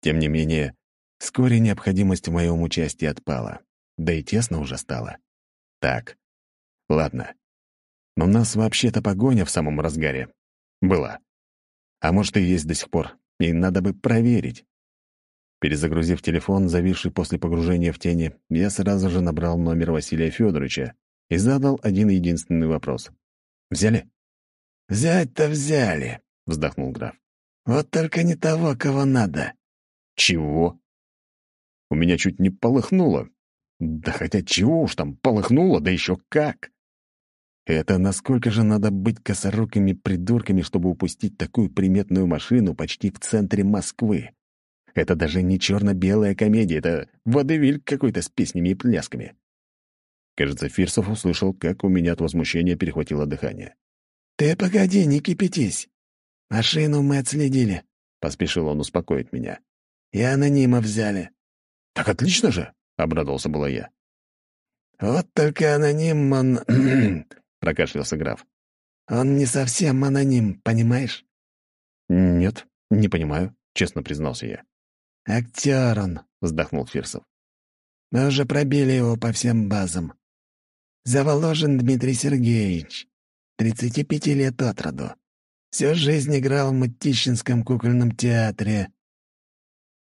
Тем не менее, вскоре необходимость в моем участии отпала. Да и тесно уже стало. Так, ладно. Но у нас вообще-то погоня в самом разгаре. Была. А может, и есть до сих пор. И надо бы проверить. Перезагрузив телефон, зависший после погружения в тени, я сразу же набрал номер Василия Федоровича и задал один единственный вопрос. «Взяли?» «Взять-то взяли», — вздохнул граф. «Вот только не того, кого надо». «Чего?» У меня чуть не полыхнуло. Да хотя чего уж там, полыхнуло, да еще как! Это насколько же надо быть косорукими придурками, чтобы упустить такую приметную машину почти в центре Москвы? Это даже не черно-белая комедия, это водевиль какой-то с песнями и плясками. Кажется, Фирсов услышал, как у меня от возмущения перехватило дыхание. «Ты погоди, не кипятись. Машину мы отследили», — поспешил он успокоить меня. «И анонима взяли». «Так отлично же!» — обрадовался была я. «Вот только аноним он...» — прокашлялся граф. «Он не совсем аноним, понимаешь?» «Нет, не понимаю», — честно признался я. «Актер он», — вздохнул Фирсов. «Мы уже пробили его по всем базам. Заволожен Дмитрий Сергеевич, 35 лет от роду. Всю жизнь играл в Мытищинском кукольном театре.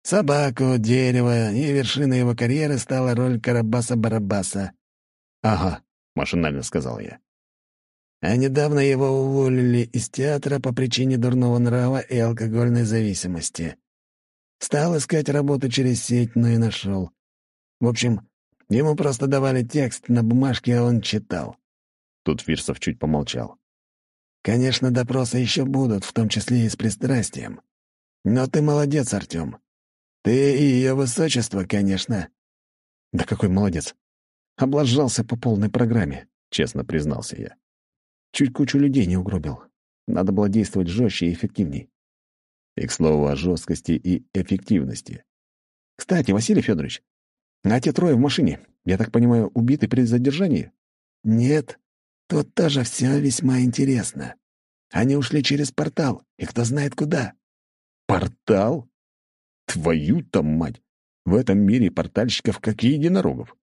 Собаку, дерево, и вершиной его карьеры стала роль Карабаса-Барабаса. «Ага», — машинально сказал я. А недавно его уволили из театра по причине дурного нрава и алкогольной зависимости. Стал искать работу через сеть, но и нашел. В общем, ему просто давали текст на бумажке, а он читал. Тут Фирсов чуть помолчал. Конечно, допросы еще будут, в том числе и с пристрастием. Но ты молодец, Артем. Ты и ее высочество, конечно. Да какой молодец. Облажался по полной программе, честно признался я. Чуть кучу людей не угробил. Надо было действовать жестче и эффективней. И, к слову, о жесткости и эффективности. Кстати, Василий Федорович, а те трое в машине, я так понимаю, убиты при задержании? Нет, тут тоже все весьма интересно. Они ушли через портал, и кто знает куда. Портал? Твою-то мать! В этом мире портальщиков как единорогов.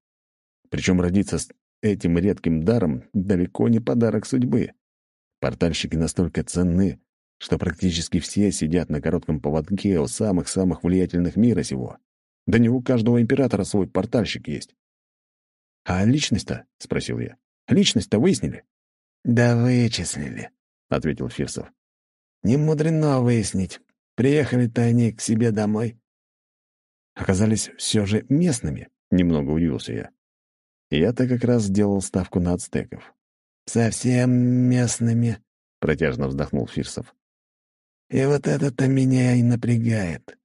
Причем родиться с этим редким даром далеко не подарок судьбы. Портальщики настолько ценны, что практически все сидят на коротком поводке у самых-самых влиятельных мира сего. Да не у каждого императора свой портальщик есть. «А личность-то?» — спросил я. «Личность-то выяснили?» «Да вычислили», — ответил Фирсов. «Не мудрено выяснить. Приехали-то они к себе домой». Оказались все же местными, немного удивился я. Я-то как раз сделал ставку на ацтеков. «Совсем местными», — протяжно вздохнул Фирсов. «И вот это-то меня и напрягает.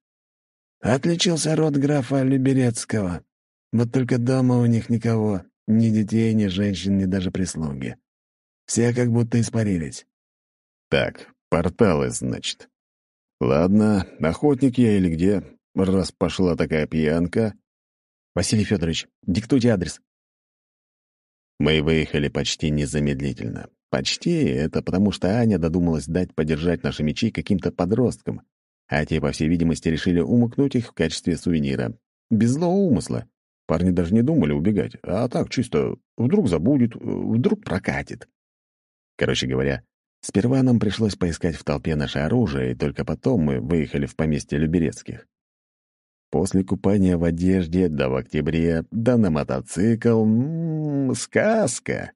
Отличился род графа Люберецкого. Вот только дома у них никого, ни детей, ни женщин, ни даже прислуги. Все как будто испарились. Так, порталы, значит. Ладно, охотник я или где, раз пошла такая пьянка. Василий Федорович, диктуйте адрес. Мы выехали почти незамедлительно. Почти — это потому, что Аня додумалась дать подержать наши мечи каким-то подросткам, а те, по всей видимости, решили умыкнуть их в качестве сувенира. Без злого умысла. Парни даже не думали убегать, а так чисто вдруг забудет, вдруг прокатит. Короче говоря, сперва нам пришлось поискать в толпе наше оружие, и только потом мы выехали в поместье Люберецких. После купания в одежде, да в октябре, да на мотоцикл м -м, — сказка.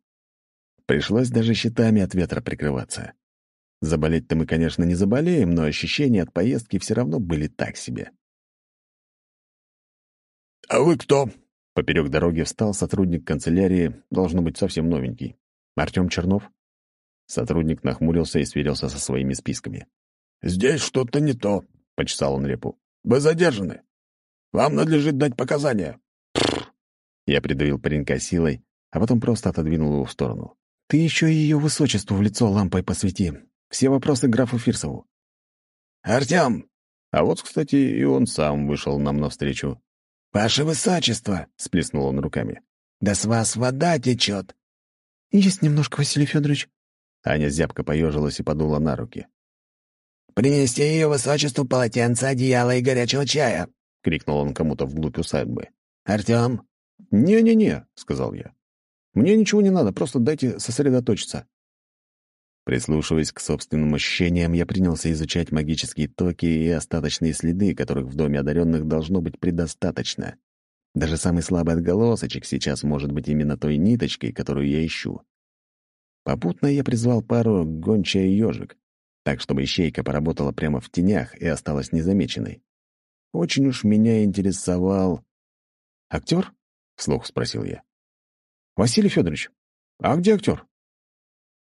Пришлось даже щитами от ветра прикрываться. Заболеть-то мы, конечно, не заболеем, но ощущения от поездки все равно были так себе. «А вы кто?» Поперек дороги встал сотрудник канцелярии, должно быть совсем новенький. Артем Чернов? Сотрудник нахмурился и сверился со своими списками. «Здесь что-то не то», — почесал он репу. «Вы задержаны. Вам надлежит дать показания». Я придавил паренька силой, а потом просто отодвинул его в сторону. «Ты еще и ее высочеству в лицо лампой посвети. Все вопросы графу Фирсову». «Артем!» А вот, кстати, и он сам вышел нам навстречу. «Ваше высочество!» — сплеснул он руками. «Да с вас вода течет!» «Есть немножко, Василий Федорович». Аня зябко поежилась и подула на руки. «Принести ее высочеству полотенце, одеяло и горячего чая!» — крикнул он кому-то вглубь усадьбы. «Артем?» «Не-не-не», — сказал я. «Мне ничего не надо, просто дайте сосредоточиться». Прислушиваясь к собственным ощущениям, я принялся изучать магические токи и остаточные следы, которых в доме одаренных должно быть предостаточно. Даже самый слабый отголосочек сейчас может быть именно той ниточкой, которую я ищу. Попутно я призвал пару гончая ежик, так чтобы ищейка поработала прямо в тенях и осталась незамеченной. Очень уж меня интересовал... «Актер?» — вслух спросил я. «Василий Федорович, а где актер?»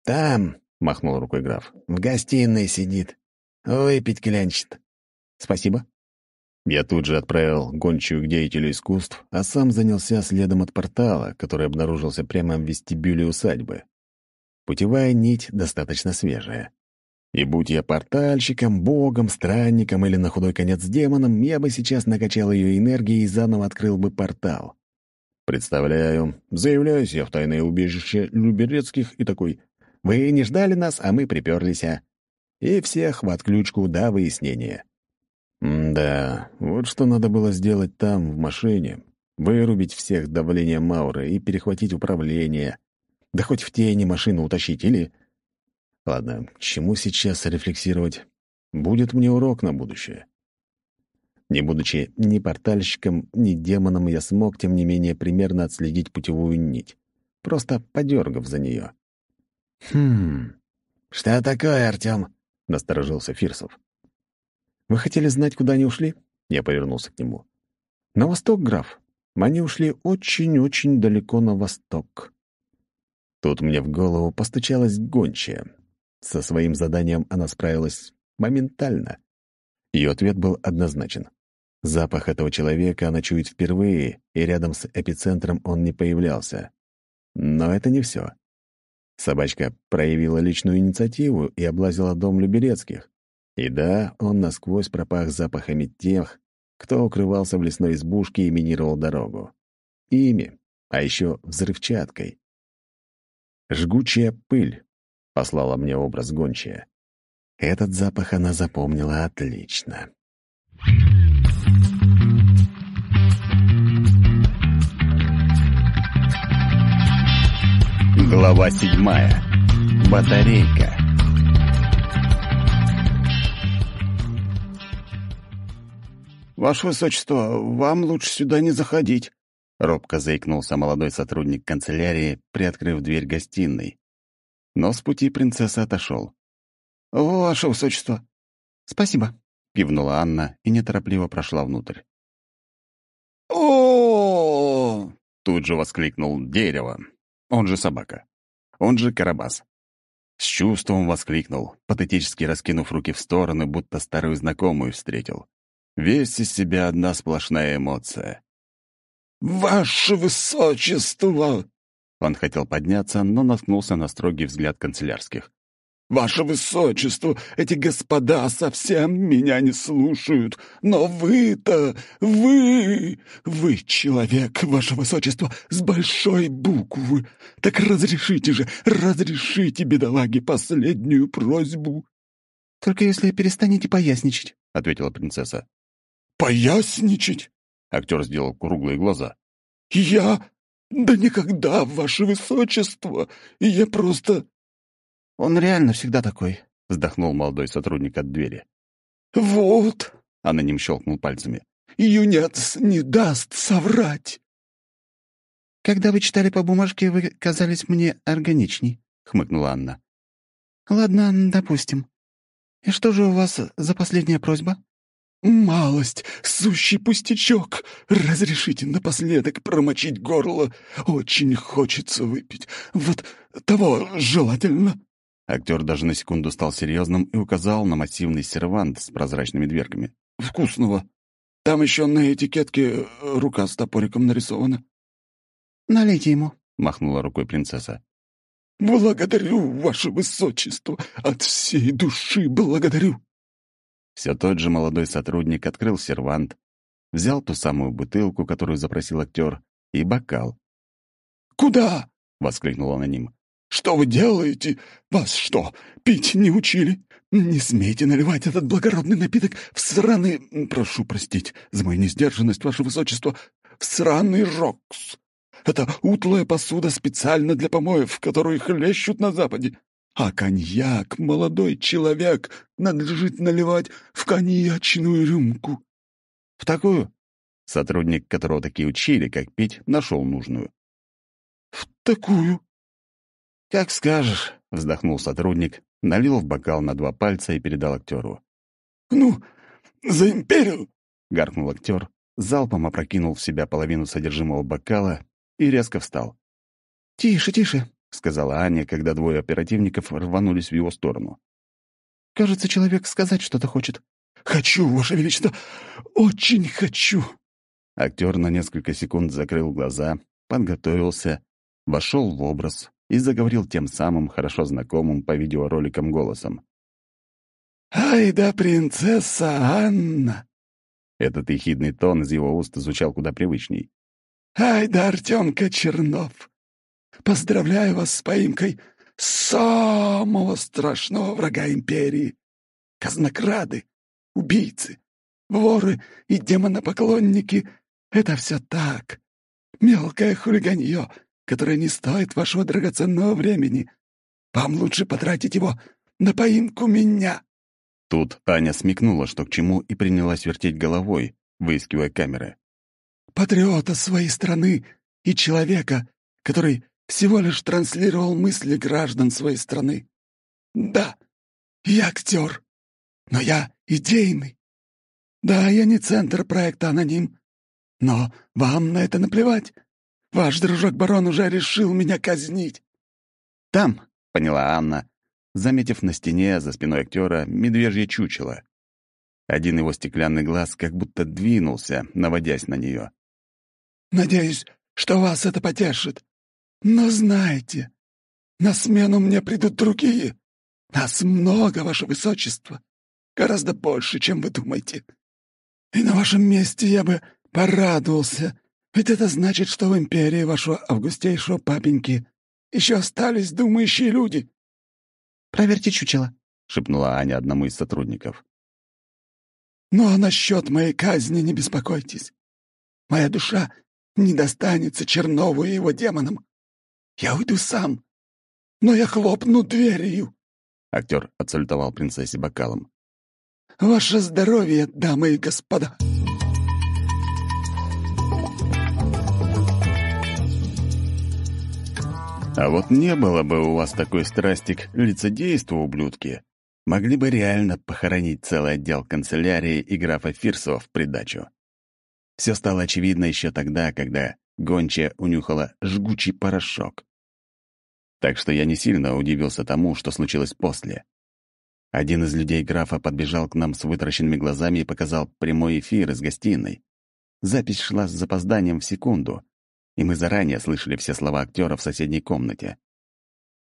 «Там», — махнул рукой граф. «В гостиной сидит. Выпить клянчит». «Спасибо». Я тут же отправил гончую к деятелю искусств, а сам занялся следом от портала, который обнаружился прямо в вестибюле усадьбы. Путевая нить достаточно свежая. И будь я портальщиком, богом, странником или на худой конец демоном, я бы сейчас накачал ее энергией и заново открыл бы портал. Представляю, заявляюсь я в тайное убежище Люберецких и такой вы не ждали нас, а мы приперлись? И всех в отключку до выяснения. М да, вот что надо было сделать там, в машине. Вырубить всех давлением Мауры и перехватить управление. Да хоть в тени машину утащить, или... Ладно, к чему сейчас рефлексировать? Будет мне урок на будущее. Не будучи ни портальщиком, ни демоном, я смог, тем не менее, примерно отследить путевую нить, просто подергав за нее. «Хм... Что такое, Артем?» — насторожился Фирсов. «Вы хотели знать, куда они ушли? Я повернулся к нему. «На восток, граф. Они ушли очень-очень далеко на восток». Тут мне в голову постучалась гончая. Со своим заданием она справилась моментально. Ее ответ был однозначен. Запах этого человека она чует впервые, и рядом с эпицентром он не появлялся. Но это не все. Собачка проявила личную инициативу и облазила дом Люберецких. И да, он насквозь пропах запахами тех, кто укрывался в лесной избушке и минировал дорогу. Ими, а еще взрывчаткой. «Жгучая пыль», — послала мне образ гончая. Этот запах она запомнила отлично. Глава седьмая. Батарейка. «Ваше Высочество, вам лучше сюда не заходить», — робко заикнулся молодой сотрудник канцелярии, приоткрыв дверь гостиной. Но с пути принцесса отошел. «Ваше Высочество». «Спасибо», — кивнула Анна и неторопливо прошла внутрь. о Тут же воскликнул дерево. Он же собака. Он же Карабас. С чувством воскликнул, патетически раскинув руки в стороны, будто старую знакомую встретил. Весь из себя одна сплошная эмоция. «Ваше Высочество!» Он хотел подняться, но наткнулся на строгий взгляд канцелярских. «Ваше Высочество, эти господа совсем меня не слушают. Но вы-то, вы, вы человек, Ваше Высочество, с большой буквы. Так разрешите же, разрешите, бедолаге, последнюю просьбу». «Только если перестанете поясничать», — ответила принцесса. «Поясничать?» — актер сделал круглые глаза. «Я? Да никогда, Ваше Высочество! Я просто...» Он реально всегда такой», — вздохнул молодой сотрудник от двери. «Вот», — аноним щелкнул пальцами, — «юнец не даст соврать». «Когда вы читали по бумажке, вы казались мне органичней», — хмыкнула Анна. «Ладно, допустим. И что же у вас за последняя просьба?» «Малость, сущий пустячок. Разрешите напоследок промочить горло. Очень хочется выпить. Вот того желательно». Актер даже на секунду стал серьезным и указал на массивный сервант с прозрачными дверками. «Вкусного. Там еще на этикетке э, рука с топориком нарисована». «Налейте ему», — махнула рукой принцесса. «Благодарю, ваше высочество! От всей души благодарю!» Все тот же молодой сотрудник открыл сервант, взял ту самую бутылку, которую запросил актер, и бокал. «Куда?» — воскликнул аноним. Что вы делаете? Вас что, пить не учили? Не смейте наливать этот благородный напиток в сраный... Прошу простить за мою несдержанность, ваше высочество. В сраный рокс. Это утлая посуда специально для помоев, которую хлещут на Западе. А коньяк, молодой человек, надлежит наливать в коньячную рюмку. В такую? Сотрудник, которого такие учили, как пить, нашел нужную. В такую. «Как скажешь», — вздохнул сотрудник, налил в бокал на два пальца и передал актеру. «Ну, за империю!» — гаркнул актер, залпом опрокинул в себя половину содержимого бокала и резко встал. «Тише, тише», — сказала Аня, когда двое оперативников рванулись в его сторону. «Кажется, человек сказать что-то хочет». «Хочу, Ваше Величество! Очень хочу!» Актер на несколько секунд закрыл глаза, подготовился, вошел в образ, и заговорил тем самым хорошо знакомым по видеороликам голосом. «Ай да принцесса Анна!» Этот ехидный тон из его уст звучал куда привычней. «Ай да Артемка Чернов! Поздравляю вас с поимкой самого страшного врага империи! Казнокрады, убийцы, воры и демонопоклонники — это все так, мелкое хулиганье, которая не стоит вашего драгоценного времени. Вам лучше потратить его на поимку меня». Тут Аня смекнула, что к чему, и принялась вертеть головой, выискивая камеры. «Патриота своей страны и человека, который всего лишь транслировал мысли граждан своей страны. Да, я актер, но я идейный. Да, я не центр проекта «Аноним», но вам на это наплевать. Ваш дружок-барон уже решил меня казнить». «Там», — поняла Анна, заметив на стене за спиной актера медвежье чучело. Один его стеклянный глаз как будто двинулся, наводясь на нее. «Надеюсь, что вас это потешит. Но знайте, на смену мне придут другие. Нас много, ваше высочество. Гораздо больше, чем вы думаете. И на вашем месте я бы порадовался, ведь это значит, что в империи вашего августейшего папеньки еще остались думающие люди». «Проверьте чучело», — шепнула Аня одному из сотрудников. «Ну а насчет моей казни не беспокойтесь. Моя душа не достанется Чернову и его демонам. Я уйду сам, но я хлопну дверью». Актер отсалютовал принцессе бокалом. «Ваше здоровье, дамы и господа!» А вот не было бы у вас такой страсти к лицедейству, ублюдки, могли бы реально похоронить целый отдел канцелярии и графа Фирсова в придачу. Все стало очевидно еще тогда, когда гончая унюхала жгучий порошок. Так что я не сильно удивился тому, что случилось после. Один из людей графа подбежал к нам с вытаращенными глазами и показал прямой эфир из гостиной. Запись шла с запозданием в секунду, и мы заранее слышали все слова актера в соседней комнате.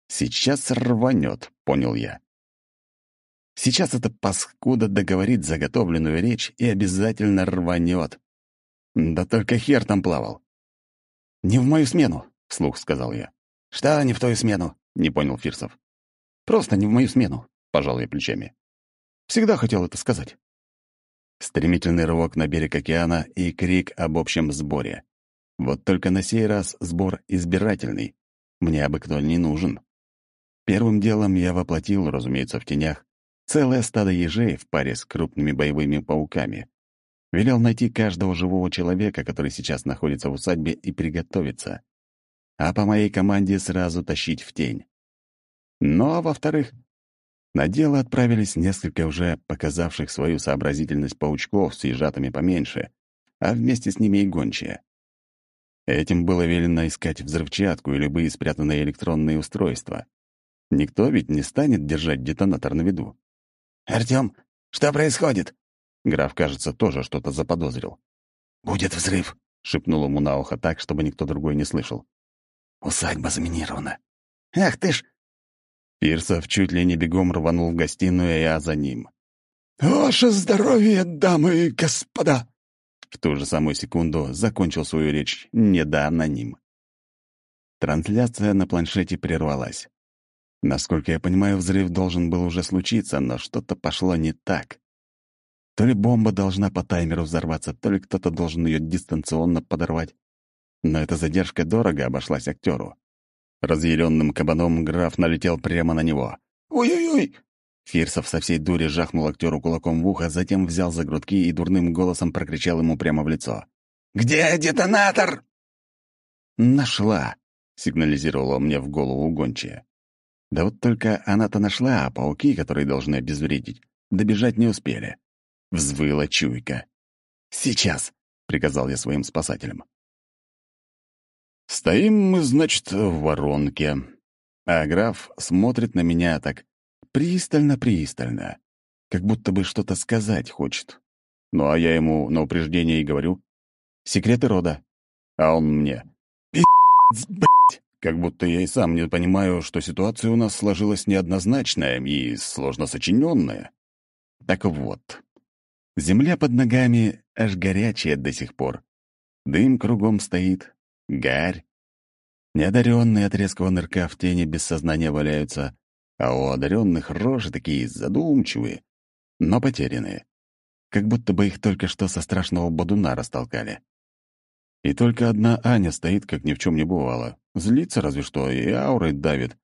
«Сейчас рванет», — понял я. Сейчас эта паскуда договорит заготовленную речь и обязательно рванет. Да только хер там плавал. «Не в мою смену», — вслух сказал я. «Что не в твою смену?» — не понял Фирсов. «Просто не в мою смену», — пожал я плечами. «Всегда хотел это сказать». Стремительный рывок на берег океана и крик об общем сборе. Вот только на сей раз сбор избирательный. Мне абы кто не нужен. Первым делом я воплотил, разумеется, в тенях, целое стадо ежей в паре с крупными боевыми пауками. Велел найти каждого живого человека, который сейчас находится в усадьбе, и приготовиться. А по моей команде сразу тащить в тень. Ну а во-вторых, на дело отправились несколько уже показавших свою сообразительность паучков с ежатами поменьше, а вместе с ними и гончие. Этим было велено искать взрывчатку и любые спрятанные электронные устройства. Никто ведь не станет держать детонатор на виду. «Артём, что происходит?» Граф, кажется, тоже что-то заподозрил. «Будет взрыв», — шепнул ему на ухо так, чтобы никто другой не слышал. «Усадьба заминирована». «Ах ты ж!» Пирсов чуть ли не бегом рванул в гостиную, а я за ним. «Ваше здоровье, дамы и господа!» В ту же самую секунду закончил свою речь недоаноним. Трансляция на планшете прервалась. Насколько я понимаю, взрыв должен был уже случиться, но что-то пошло не так. То ли бомба должна по таймеру взорваться, то ли кто-то должен ее дистанционно подорвать. Но эта задержка дорого обошлась актеру. Разъяренным кабаном граф налетел прямо на него. «Ой-ой-ой!» Фирсов со всей дури жахнул актеру кулаком в ухо, затем взял за грудки и дурным голосом прокричал ему прямо в лицо. «Где детонатор?» «Нашла», — сигнализировала мне в голову гончая. Да вот только она-то нашла, а пауки, которые должны обезвредить, добежать не успели. Взвыла чуйка. «Сейчас», — приказал я своим спасателям. Стоим мы, значит, в воронке, а граф смотрит на меня так Пристально-пристально. Как будто бы что-то сказать хочет. Ну а я ему на упреждение и говорю. Секреты рода. А он мне. Пи***ц, блядь. Как будто я и сам не понимаю, что ситуация у нас сложилась неоднозначная и сложно сочиненная. Так вот. Земля под ногами аж горячая до сих пор. Дым кругом стоит. Гарь. Неодаренные от резкого нырка в тени без сознания валяются, а у одаренных рожи такие задумчивые, но потерянные. Как будто бы их только что со страшного бодуна растолкали. И только одна Аня стоит, как ни в чем не бывало. Злится разве что, и аурой давит.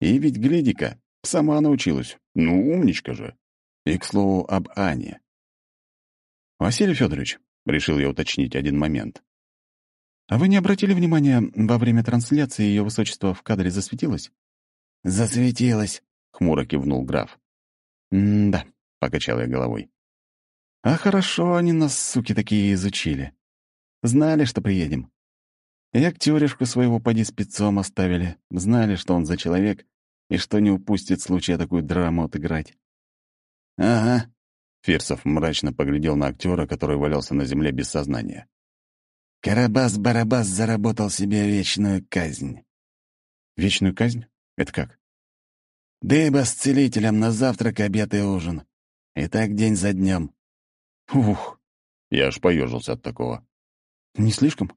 И ведь, гляди-ка, сама научилась. Ну, умничка же. И, к слову, об Ане. «Василий Федорович, решил я уточнить один момент. «А вы не обратили внимания, во время трансляции ее высочество в кадре засветилось?» «Засветилась», — хмуро кивнул граф. «М-да», — покачал я головой. А хорошо они нас, суки, такие изучили. Знали, что приедем. И актеришку своего поди спецом оставили. Знали, что он за человек и что не упустит случая такую драму отыграть. «Ага», — Фирсов мрачно поглядел на актера, который валялся на земле без сознания. «Карабас-барабас заработал себе вечную казнь». «Вечную казнь? Это как?» «Дыба с целителем на завтрак, обед и ужин. И так день за днем. «Ух!» — я аж поежился от такого. «Не слишком?»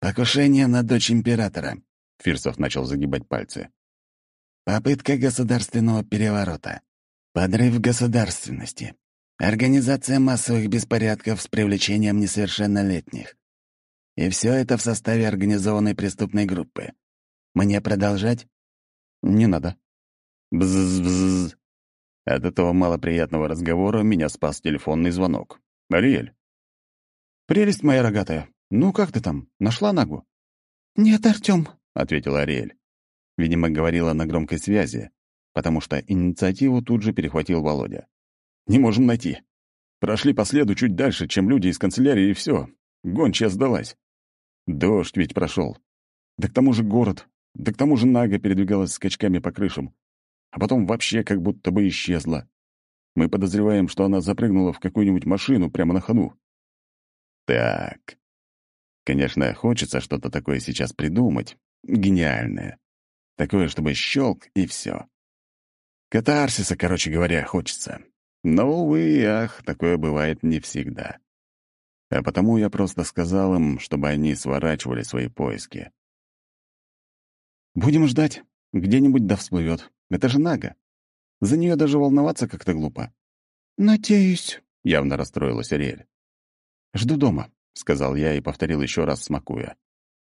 «Покушение на дочь императора», — Фирсов начал загибать пальцы. «Попытка государственного переворота. Подрыв государственности. Организация массовых беспорядков с привлечением несовершеннолетних. И все это в составе организованной преступной группы. Мне продолжать? Не надо. Бзз-бзз. От этого малоприятного разговора меня спас телефонный звонок. «Ариэль». «Прелесть моя рогатая. Ну, как ты там? Нашла Нагу?» «Нет, Артём», — ответила Ариэль. Видимо, говорила на громкой связи, потому что инициативу тут же перехватил Володя. «Не можем найти. Прошли по следу чуть дальше, чем люди из канцелярии, и все. Гончая сдалась. Дождь ведь прошел. Да к тому же город. Да к тому же Нага передвигалась скачками по крышам. А потом вообще как будто бы исчезла. Мы подозреваем, что она запрыгнула в какую-нибудь машину прямо на ходу. Так. Конечно, хочется что-то такое сейчас придумать. Гениальное. Такое, чтобы щелк и все. Катарсиса, короче говоря, хочется. Но, увы ах, такое бывает не всегда. А потому я просто сказал им, чтобы они сворачивали свои поиски. «Будем ждать. Где-нибудь да всплывет. Это же Нага. За нее даже волноваться как-то глупо. «Надеюсь», — явно расстроилась Ариэль. «Жду дома», — сказал я и повторил еще раз, смакуя.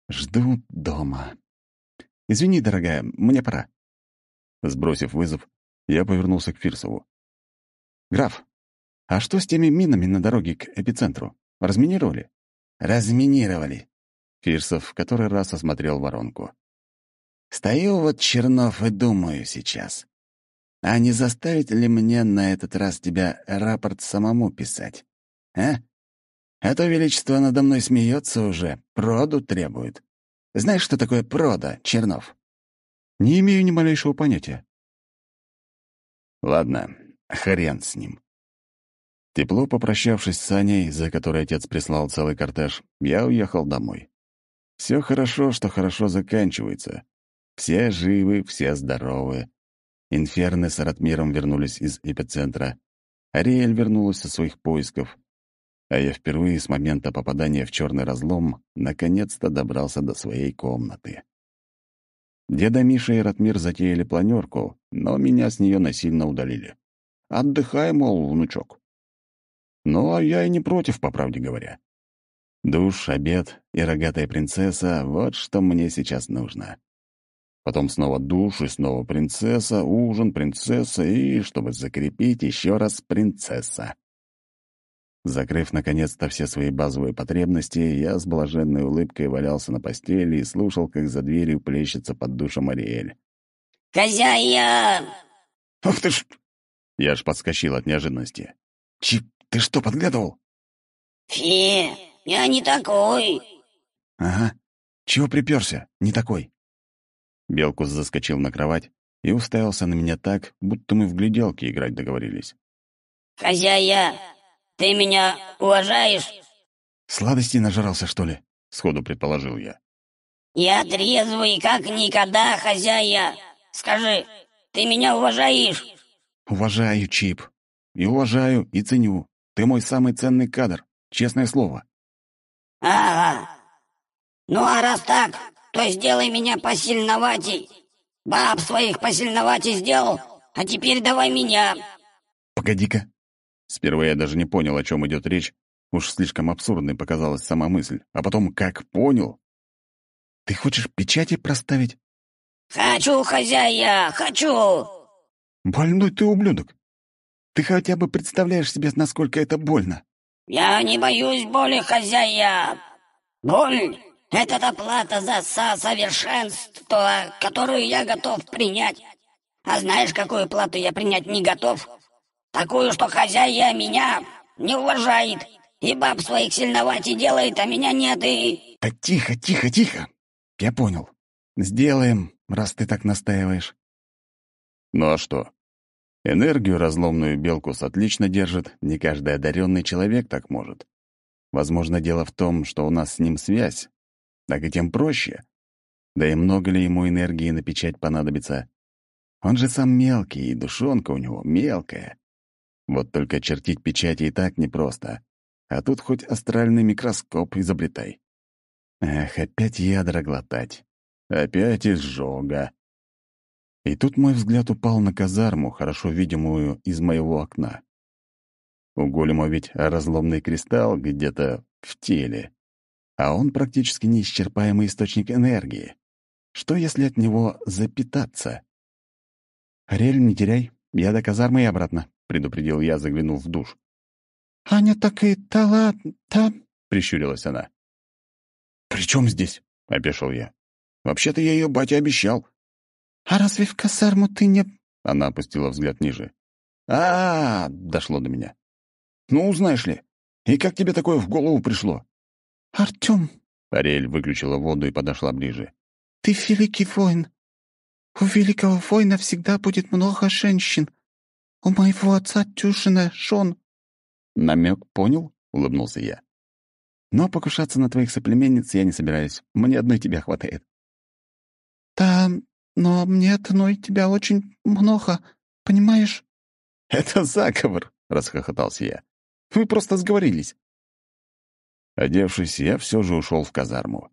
«Жду дома». «Извини, дорогая, мне пора». Сбросив вызов, я повернулся к Фирсову. «Граф, а что с теми минами на дороге к эпицентру? Разминировали?» «Разминировали». Фирсов в который раз осмотрел воронку. «Стою вот, Чернов, и думаю сейчас. А не заставить ли мне на этот раз тебя рапорт самому писать? А? А то Величество надо мной смеется уже, проду требует. Знаешь, что такое прода, Чернов? Не имею ни малейшего понятия. Ладно, хрен с ним. Тепло попрощавшись с Аней, за которой отец прислал целый кортеж, я уехал домой. Все хорошо, что хорошо заканчивается. Все живы, все здоровы. Инферны с Ратмиром вернулись из эпицентра. Ариэль вернулась со своих поисков. А я впервые с момента попадания в черный разлом наконец-то добрался до своей комнаты. Деда Миша и Ратмир затеяли планерку, но меня с нее насильно удалили. «Отдыхай, мол, внучок». Ну, а я и не против, по правде говоря. Душ, обед и рогатая принцесса — вот что мне сейчас нужно. Потом снова душ, и снова принцесса, ужин, принцесса и, чтобы закрепить, еще раз принцесса. Закрыв, наконец-то, все свои базовые потребности, я с блаженной улыбкой валялся на постели и слушал, как за дверью плещется под душем Ариэль. «Хозяин!» «Ах ты ж!» Я аж подскочил от неожиданности. «Чип, ты что, подглядывал?» «Фе, я не такой!» «Ага. Чего приперся? Не такой?» Белкус заскочил на кровать и уставился на меня так, будто мы в гляделки играть договорились. «Хозяя, ты меня уважаешь?» «Сладости нажрался, что ли?» — сходу предположил я. «Я трезвый, как никогда, хозяя. Скажи, ты меня уважаешь?» «Уважаю, Чип. И уважаю, и ценю. Ты мой самый ценный кадр, честное слово». «Ага. Ну а раз так, то сделай меня посильноватей. Баб своих посильноватей сделал, а теперь давай меня». «Погоди-ка». Сперва я даже не понял, о чем идет речь. Уж слишком абсурдной показалась сама мысль. А потом как понял. «Ты хочешь печати проставить?» «Хочу, хозяя, хочу!» «Больной ты ублюдок! Ты хотя бы представляешь себе, насколько это больно?» «Я не боюсь боли, хозяя! Боль это оплата за совершенство, которую я готов принять. А знаешь, какую плату я принять не готов? Такую, что хозяин меня не уважает. И баб своих сильновать и делает, а меня нет и...» «Да тихо, тихо, тихо! Я понял. Сделаем, раз ты так настаиваешь». Ну а что? Энергию разломную Белкус отлично держит, не каждый одаренный человек так может. Возможно, дело в том, что у нас с ним связь. Так и тем проще. Да и много ли ему энергии на печать понадобится? Он же сам мелкий, и душонка у него мелкая. Вот только чертить печати и так непросто. А тут хоть астральный микроскоп изобретай. Эх, опять ядра глотать. Опять изжога. И тут мой взгляд упал на казарму, хорошо видимую из моего окна. У голема ведь разломный кристалл где-то в теле, а он практически неисчерпаемый источник энергии. Что, если от него запитаться? «Ариэль, не теряй, я до казармы и обратно», — предупредил я, заглянув в душ. «Аня так и та ладно-то», — прищурилась она. «При чем здесь?» — опешил я. «Вообще-то я ее бате обещал». «А разве в казарму ты не...» Она опустила взгляд ниже. а, -а, -а дошло до меня. «Ну, знаешь ли, и как тебе такое в голову пришло?» «Артём...» Ариэль выключила воду и подошла ближе. «Ты великий воин. У великого воина всегда будет много женщин. У моего отца Тюшина Шон». «Намек понял?» — улыбнулся я. «Но покушаться на твоих соплеменниц я не собираюсь. Мне одной тебя хватает». «Да, но мне одной тебя очень много, понимаешь?» «Это заговор!» — расхохотался я. «Вы просто сговорились». Одевшись, я все же ушел в казарму.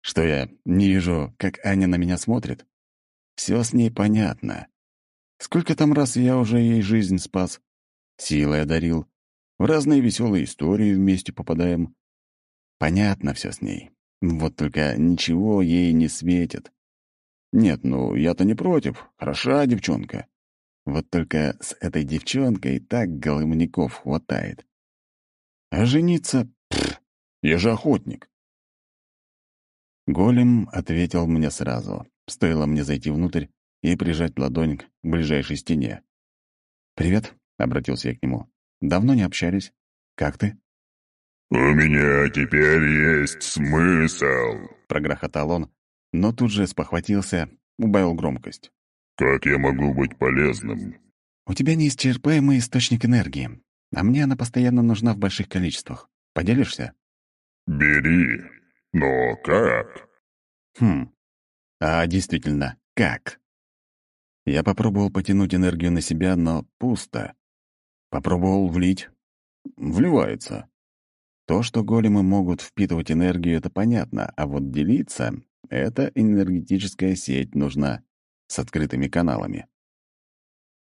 Что я не вижу, как Аня на меня смотрит? Все с ней понятно. Сколько там раз я уже ей жизнь спас, силой одарил, в разные веселые истории вместе попадаем. Понятно все с ней. Вот только ничего ей не светит. Нет, ну, я-то не против. Хороша девчонка. Вот только с этой девчонкой так голымников хватает. А жениться... Я же охотник. Голем ответил мне сразу. Стоило мне зайти внутрь и прижать ладонь к ближайшей стене. «Привет», — обратился я к нему. «Давно не общались. Как ты?» «У меня теперь есть смысл», — прогрохотал он, но тут же спохватился, убавил громкость. «Как я могу быть полезным?» «У тебя неисчерпаемый источник энергии, а мне она постоянно нужна в больших количествах. Поделишься?» «Бери. Но как?» «Хм, а действительно, как? Я попробовал потянуть энергию на себя, но пусто. Попробовал влить. Вливается. То, что големы могут впитывать энергию, это понятно, а вот делиться — это энергетическая сеть нужна с открытыми каналами.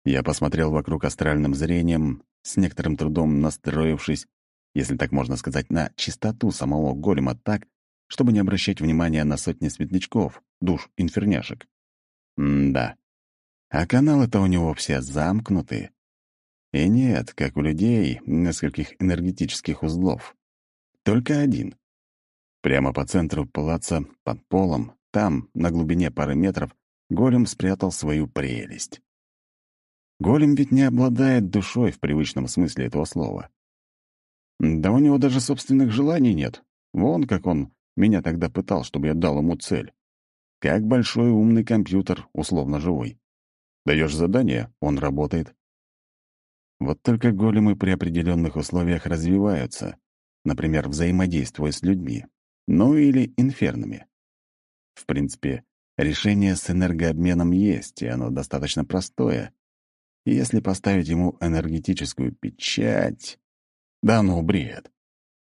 Я посмотрел вокруг астральным зрением, с некоторым трудом настроившись, если так можно сказать, на чистоту самого голема так, чтобы не обращать внимания на сотни светлячков, душ инферняшек. М-да. А каналы-то у него все замкнуты. И нет, как у людей, нескольких энергетических узлов. Только один. Прямо по центру палаца, под полом, там, на глубине пары метров, голем спрятал свою прелесть. Голем ведь не обладает душой в привычном смысле этого слова. Да у него даже собственных желаний нет. Вон как он меня тогда пытал, чтобы я дал ему цель. Как большой умный компьютер, условно живой. Даешь задание, он работает. Вот только големы при определенных условиях развиваются, например, взаимодействуя с людьми, ну или инфернами. В принципе, решение с энергообменом есть, и оно достаточно простое. Если поставить ему энергетическую печать... Да ну, бред.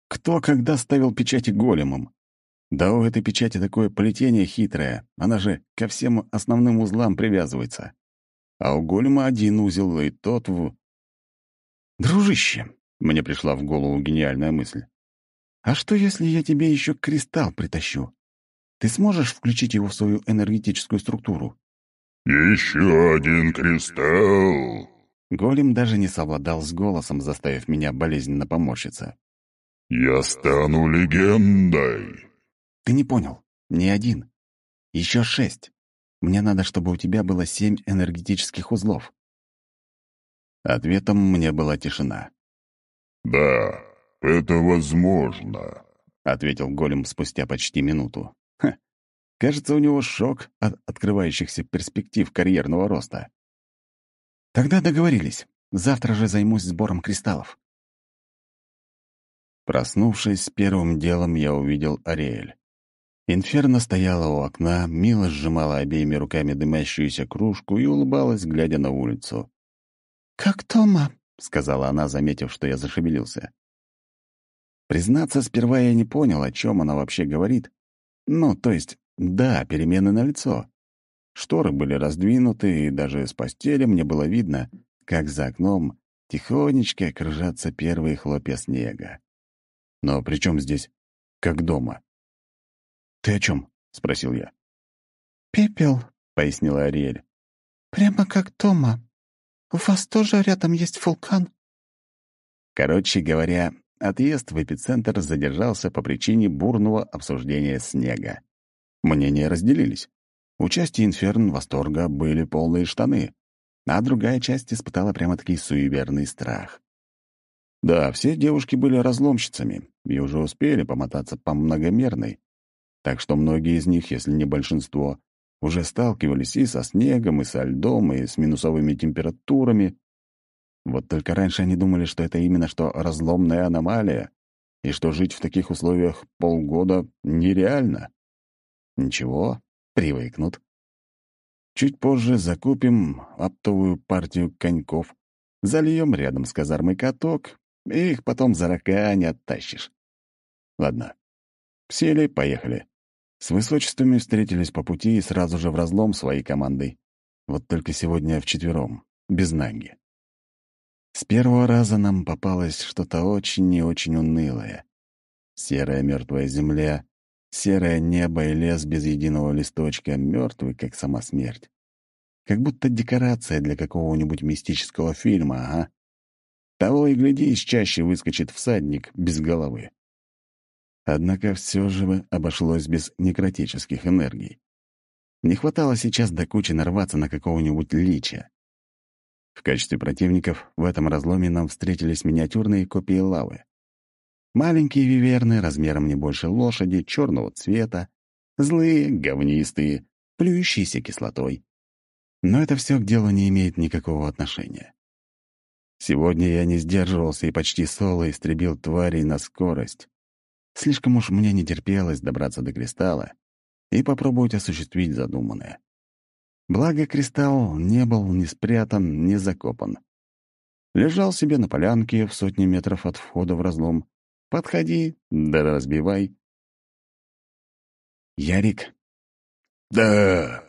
Кто когда ставил печати големам? Да у этой печати такое плетение хитрое, она же ко всем основным узлам привязывается. А у голема один узел, и тот в... «Дружище!» — мне пришла в голову гениальная мысль. «А что, если я тебе еще кристалл притащу? Ты сможешь включить его в свою энергетическую структуру?» «Еще один кристалл!» Голем даже не совладал с голосом, заставив меня болезненно поморщиться. «Я стану легендой!» Ты не понял. Не один. Еще шесть. Мне надо, чтобы у тебя было семь энергетических узлов. Ответом мне была тишина. «Да, это возможно», — ответил голем спустя почти минуту. Ха, кажется, у него шок от открывающихся перспектив карьерного роста. «Тогда договорились. Завтра же займусь сбором кристаллов». Проснувшись, первым делом я увидел Ариэль. Инферно стояла у окна, мило сжимала обеими руками дымящуюся кружку и улыбалась, глядя на улицу. «Как Тома?» — сказала она, заметив, что я зашевелился. Признаться, сперва я не понял, о чем она вообще говорит. Ну, то есть, да, перемены на лицо. Шторы были раздвинуты, и даже с постели мне было видно, как за окном тихонечко кружатся первые хлопья снега. Но при чем здесь «как дома»? «Ты о чем?» — спросил я. «Пепел», — пояснила Ариэль. «Прямо как Тома. У вас тоже рядом есть вулкан?» Короче говоря, отъезд в эпицентр задержался по причине бурного обсуждения снега. Мнения разделились. У части инферн восторга были полные штаны, а другая часть испытала прямо-таки суеверный страх. Да, все девушки были разломщицами и уже успели помотаться по многомерной, так что многие из них, если не большинство, уже сталкивались и со снегом, и со льдом, и с минусовыми температурами. Вот только раньше они думали, что это именно что разломная аномалия, и что жить в таких условиях полгода нереально. Ничего, привыкнут. Чуть позже закупим оптовую партию коньков, зальем рядом с казармой каток, и их потом за рака не оттащишь. Ладно, сели, поехали. С высочествами встретились по пути и сразу же в разлом своей командой. Вот только сегодня вчетвером, без Наги. С первого раза нам попалось что-то очень и очень унылое. Серая мертвая земля, серое небо и лес без единого листочка, мертвый, как сама смерть. Как будто декорация для какого-нибудь мистического фильма, ага. Того и гляди, из чаще выскочит всадник без головы. Однако все же обошлось без некротических энергий. Не хватало сейчас до кучи нарваться на какого-нибудь лича. В качестве противников в этом разломе нам встретились миниатюрные копии лавы. Маленькие виверны размером не больше лошади, черного цвета, злые, говнистые, плюющиеся кислотой. Но это все к делу не имеет никакого отношения. Сегодня я не сдерживался и почти соло истребил тварей на скорость. Слишком уж мне не терпелось добраться до кристалла и попробовать осуществить задуманное. Благо, кристалл не был ни спрятан, ни закопан. Лежал себе на полянке в сотни метров от входа в разлом. Подходи, да разбивай. Ярик. Да.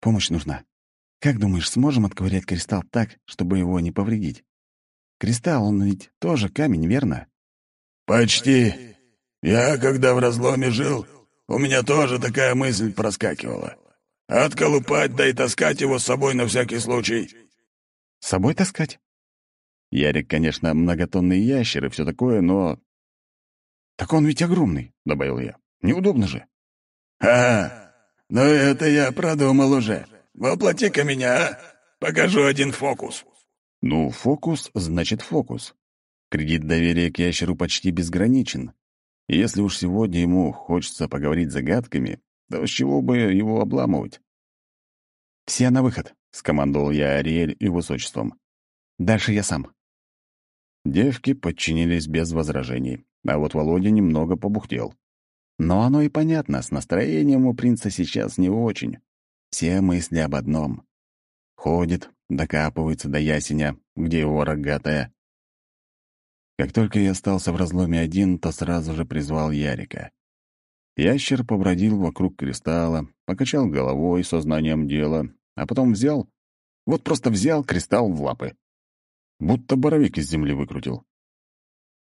Помощь нужна. Как думаешь, сможем отковырять кристалл так, чтобы его не повредить? Кристалл, он ведь тоже камень, верно? Почти. Я, когда в разломе жил, у меня тоже такая мысль проскакивала. Отколупать, да и таскать его с собой на всякий случай. С собой таскать? Ярик, конечно, многотонный ящер и все такое, но... Так он ведь огромный, — добавил я. Неудобно же. А, ну это я продумал уже. Воплоти-ка меня, а? Покажу один фокус. Ну, фокус значит фокус. Кредит доверия к ящеру почти безграничен. И если уж сегодня ему хочется поговорить загадками, то с чего бы его обламывать? «Все на выход», — скомандовал я Ариэль и высочеством. «Дальше я сам». Девки подчинились без возражений, а вот Володя немного побухтел. Но оно и понятно, с настроением у принца сейчас не очень. Все мысли об одном. Ходит, докапывается до ясеня, где его рогатая. Как только я остался в разломе один, то сразу же призвал Ярика. Ящер побродил вокруг кристалла, покачал головой сознанием дела, а потом взял, вот просто взял кристалл в лапы. Будто боровик из земли выкрутил.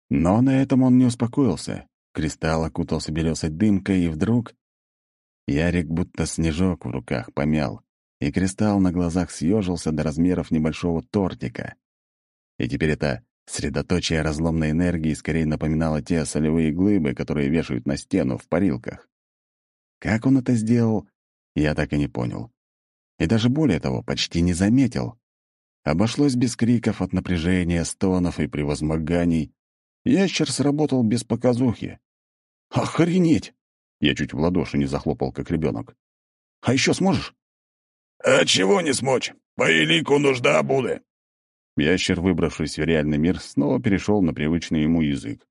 Но на этом он не успокоился. Кристалл окутался белесой дымкой, и вдруг... Ярик будто снежок в руках помял, и кристалл на глазах съежился до размеров небольшого тортика. И теперь это Средоточие разломной энергии скорее напоминало те солевые глыбы, которые вешают на стену в парилках. Как он это сделал, я так и не понял. И даже более того, почти не заметил. Обошлось без криков от напряжения, стонов и превозмоганий. Ящер сработал без показухи. «Охренеть!» Я чуть в ладоши не захлопал, как ребенок. «А еще сможешь?» «А чего не смочь? По элику нужда будет!» Ящер, выбравшись в реальный мир, снова перешел на привычный ему язык.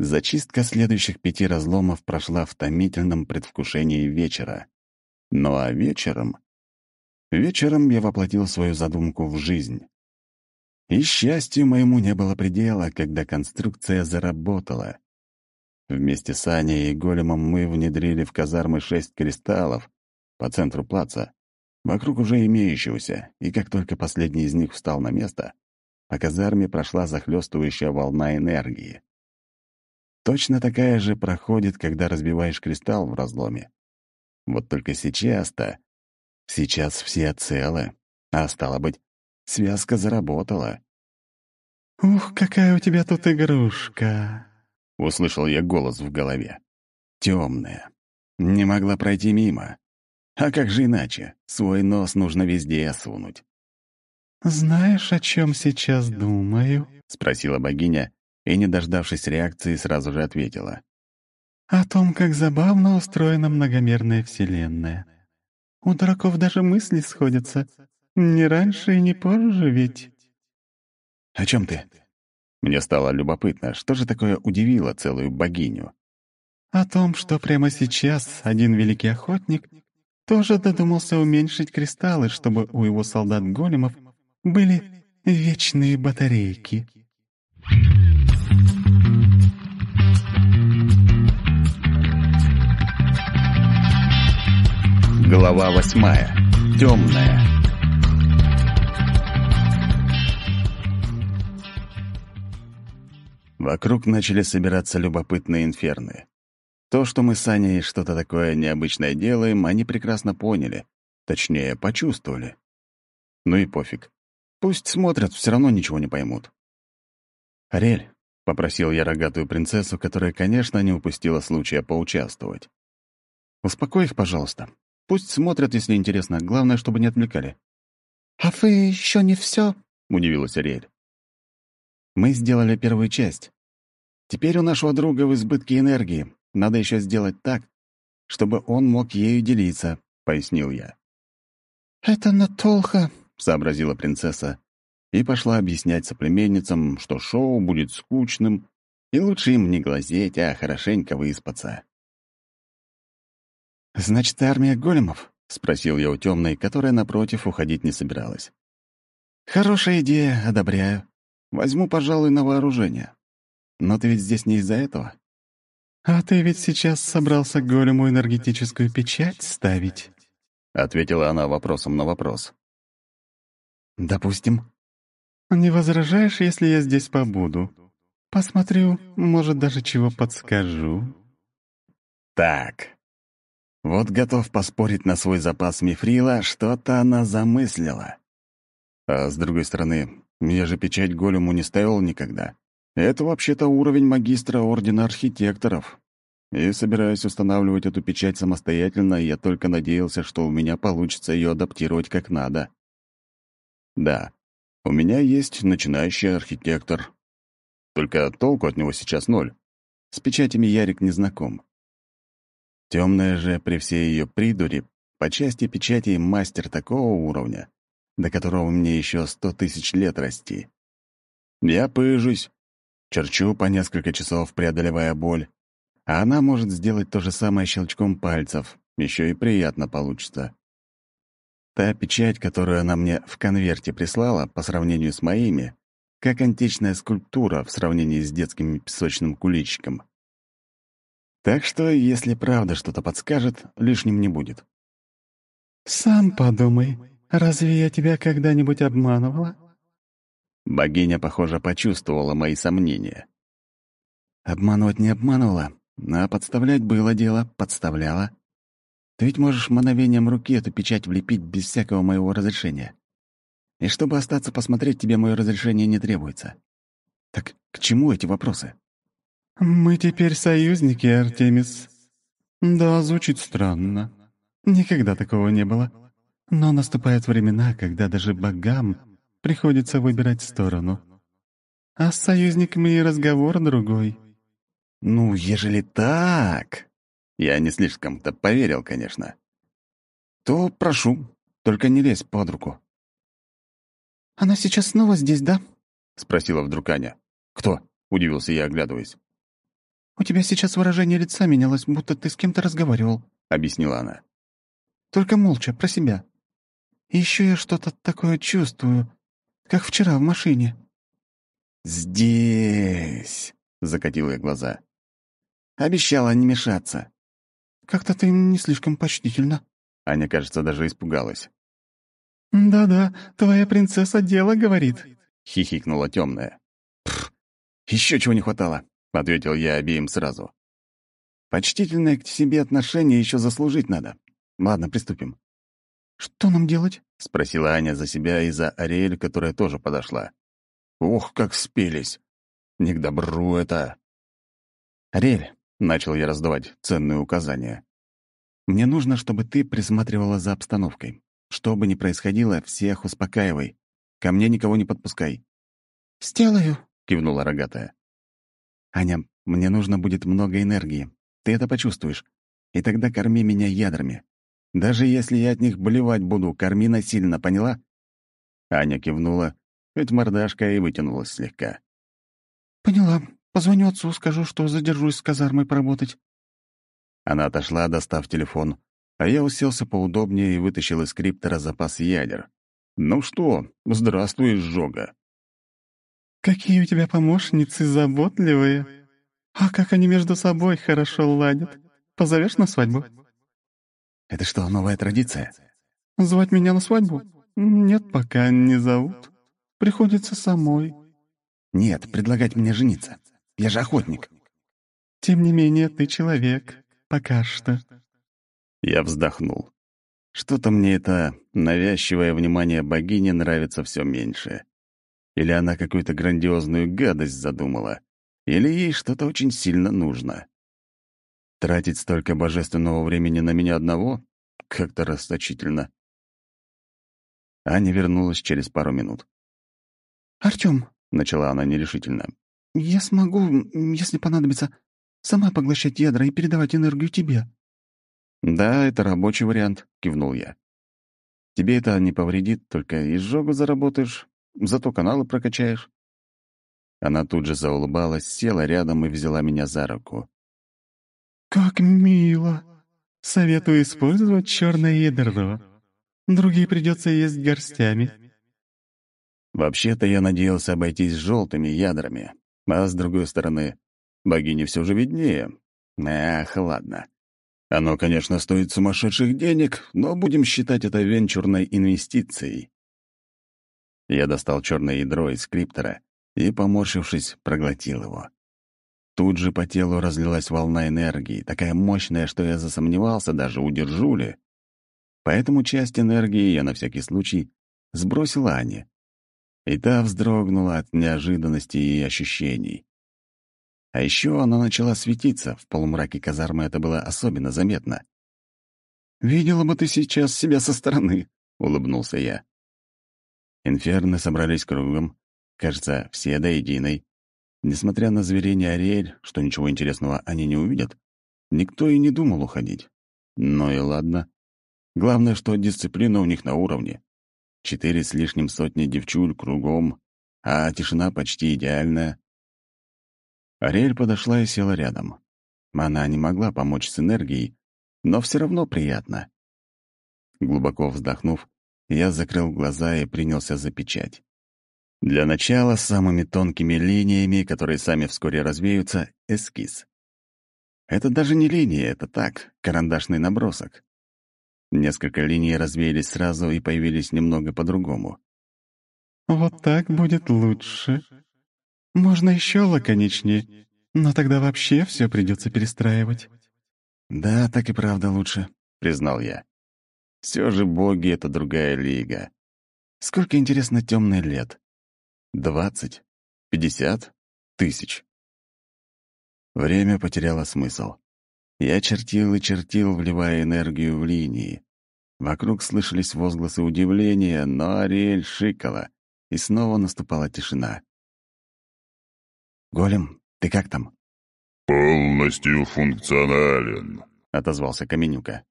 Зачистка следующих пяти разломов прошла в томительном предвкушении вечера. Ну а вечером... Вечером я воплотил свою задумку в жизнь. И счастью моему не было предела, когда конструкция заработала. Вместе с Аней и Големом мы внедрили в казармы шесть кристаллов по центру плаца, вокруг уже имеющегося, и как только последний из них встал на место, по казарме прошла захлестывающая волна энергии. Точно такая же проходит, когда разбиваешь кристалл в разломе. Вот только сейчас-то... Сейчас все целы, а стало быть, связка заработала. «Ух, какая у тебя тут игрушка!» — услышал я голос в голове. Темная. Не могла пройти мимо. А как же иначе? Свой нос нужно везде осунуть. «Знаешь, о чем сейчас думаю?» — спросила богиня, и, не дождавшись реакции, сразу же ответила. «О том, как забавно устроена многомерная Вселенная. У дураков даже мысли сходятся. Не раньше и не позже ведь». «О чем ты?» Мне стало любопытно, что же такое удивило целую богиню. «О том, что прямо сейчас один великий охотник тоже додумался уменьшить кристаллы, чтобы у его солдат-големов были вечные батарейки». Глава восьмая. Темная. Вокруг начали собираться любопытные инферны. То, что мы с Аней что-то такое необычное делаем, они прекрасно поняли. Точнее, почувствовали. Ну и пофиг. Пусть смотрят, все равно ничего не поймут. «Ариэль», — попросил я рогатую принцессу, которая, конечно, не упустила случая поучаствовать. «Успокой их, пожалуйста. Пусть смотрят, если интересно. Главное, чтобы не отвлекали». «А вы еще не все? удивилась Ариэль. «Мы сделали первую часть. Теперь у нашего друга в избытке энергии. Надо еще сделать так, чтобы он мог ею делиться», — пояснил я. «Это натолха», — сообразила принцесса и пошла объяснять соплеменницам, что шоу будет скучным, и лучше им не глазеть, а хорошенько выспаться. «Значит, армия големов?» — спросил я у темной, которая, напротив, уходить не собиралась. «Хорошая идея, одобряю. Возьму, пожалуй, на вооружение. Но ты ведь здесь не из-за этого?» «А ты ведь сейчас собрался голему энергетическую печать ставить?» — ответила она вопросом на вопрос. «Допустим». «Не возражаешь, если я здесь побуду? Посмотрю, может, даже чего подскажу». «Так, вот готов поспорить на свой запас мифрила, что-то она замыслила. А с другой стороны, я же печать голему не ставил никогда. Это вообще-то уровень магистра Ордена Архитекторов. И собираюсь устанавливать эту печать самостоятельно, я только надеялся, что у меня получится ее адаптировать как надо. Да, у меня есть начинающий архитектор. Только толку от него сейчас ноль. С печатями Ярик не знаком. Темная же при всей ее придуре по части печати мастер такого уровня, до которого мне еще сто тысяч лет расти. Я пыжусь, черчу по несколько часов, преодолевая боль, а она может сделать то же самое щелчком пальцев, еще и приятно получится. Та печать, которую она мне в конверте прислала, по сравнению с моими, как античная скульптура в сравнении с детским песочным куличиком. Так что, если правда что-то подскажет, лишним не будет. «Сам подумай, разве я тебя когда-нибудь обманывала?» Богиня, похоже, почувствовала мои сомнения. Обманывать не обманывала, а подставлять было дело, подставляла. Ты ведь можешь мановением руки эту печать влепить без всякого моего разрешения. И чтобы остаться посмотреть, тебе мое разрешение не требуется. Так к чему эти вопросы? «Мы теперь союзники, Артемис». «Да, звучит странно. Никогда такого не было. Но наступают времена, когда даже богам приходится выбирать сторону. А с союзниками и разговор другой. Ну, ежели так... Я не слишком-то поверил, конечно. То прошу, только не лезь под руку. «Она сейчас снова здесь, да?» — спросила вдруг Аня. «Кто?» — удивился я, оглядываясь. «У тебя сейчас выражение лица менялось, будто ты с кем-то разговаривал», — объяснила она. «Только молча, про себя. И еще я что-то такое чувствую, как вчера в машине». «Здесь!» — закатил я глаза. «Обещала не мешаться». «Как-то ты не слишком почтительно». Аня, кажется, даже испугалась. «Да-да, твоя принцесса дело говорит», — хихикнула темная. «Еще чего не хватало», — ответил я обеим сразу. «Почтительное к себе отношение еще заслужить надо. Ладно, приступим». «Что нам делать?» — спросила Аня за себя и за Ариэль, которая тоже подошла. «Ух, как спелись! Не к добру это!» «Ариэль», — начал я раздавать ценные указания, «мне нужно, чтобы ты присматривала за обстановкой. Что бы ни происходило, всех успокаивай. Ко мне никого не подпускай». «Сделаю», — кивнула рогатая. «Аня, мне нужно будет много энергии. Ты это почувствуешь. И тогда корми меня ядрами. Даже если я от них блевать буду, корми насильно, поняла?» Аня кивнула, ведь мордашка и вытянулась слегка. «Поняла. Позвоню отцу, скажу, что задержусь с казармой поработать». Она отошла, достав телефон, а я уселся поудобнее и вытащил из криптора запас ядер. «Ну что, здравствуй, Жога». «Какие у тебя помощницы заботливые! А как они между собой хорошо ладят! Позовешь на свадьбу?» «Это что, новая традиция?» «Звать меня на свадьбу? Нет, пока не зовут. Приходится самой». «Нет, предлагать мне жениться. Я же охотник». «Тем не менее, ты человек. Пока что». Я вздохнул. Что-то мне это навязчивое внимание богини нравится все меньше. Или она какую-то грандиозную гадость задумала, или ей что-то очень сильно нужно. Тратить столько божественного времени на меня одного — как-то расточительно. Аня вернулась через пару минут. «Артём», — начала она нерешительно, — «я смогу, если понадобится, сама поглощать ядра и передавать энергию тебе». «Да, это рабочий вариант», — кивнул я. «Тебе это не повредит, только изжогу заработаешь, зато каналы прокачаешь». Она тут же заулыбалась, села рядом и взяла меня за руку. «Как мило! Советую использовать черное ядро. Другие придется есть горстями». Вообще-то я надеялся обойтись желтыми ядрами, а с другой стороны, богине все же виднее. Эх, ладно. Оно, конечно, стоит сумасшедших денег, но будем считать это венчурной инвестицией. Я достал черное ядро из криптора и, поморщившись, проглотил его. Тут же по телу разлилась волна энергии, такая мощная, что я засомневался даже, удержу ли. Поэтому часть энергии я на всякий случай сбросил Ане. И та вздрогнула от неожиданности и ощущений. А еще она начала светиться, в полумраке казармы это было особенно заметно. «Видела бы ты сейчас себя со стороны», — улыбнулся я. Инферны собрались кругом, кажется, все до единой. Несмотря на заверение Ариэль, что ничего интересного они не увидят, никто и не думал уходить. Ну и ладно. Главное, что дисциплина у них на уровне. Четыре с лишним сотни девчуль кругом, а тишина почти идеальная. Ариэль подошла и села рядом. Она не могла помочь с энергией, но все равно приятно. Глубоко вздохнув, я закрыл глаза и принялся за печать. Для начала самыми тонкими линиями, которые сами вскоре развеются, эскиз. Это даже не линия, это так, карандашный набросок. Несколько линий развеялись сразу и появились немного по-другому. «Вот так будет лучше. Можно еще лаконичнее, но тогда вообще все придется перестраивать». «Да, так и правда лучше», — признал я. Все же боги — это другая лига. Сколько, интересно, темный лет? Двадцать? Пятьдесят? Тысяч? Время потеряло смысл. Я чертил и чертил, вливая энергию в линии. Вокруг слышались возгласы удивления, но Ариэль шикала, и снова наступала тишина. «Голем, ты как там?» «Полностью функционален», — отозвался Каменюка.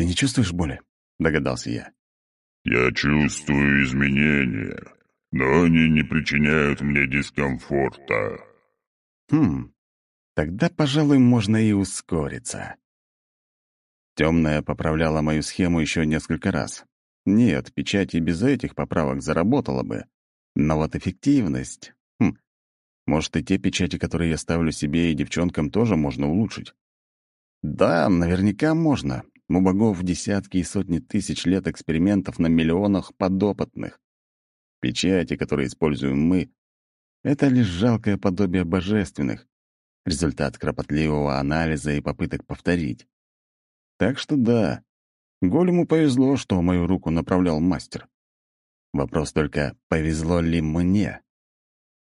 «Ты не чувствуешь боли?» — догадался я. «Я чувствую изменения, но они не причиняют мне дискомфорта». «Хм, тогда, пожалуй, можно и ускориться». Темная поправляла мою схему еще несколько раз. Нет, печать и без этих поправок заработала бы. Но вот эффективность... Хм, может, и те печати, которые я ставлю себе и девчонкам, тоже можно улучшить? Да, наверняка можно. У богов десятки и сотни тысяч лет экспериментов на миллионах подопытных. Печати, которые используем мы, — это лишь жалкое подобие божественных, результат кропотливого анализа и попыток повторить. Так что да, голему повезло, что мою руку направлял мастер. Вопрос только, повезло ли мне?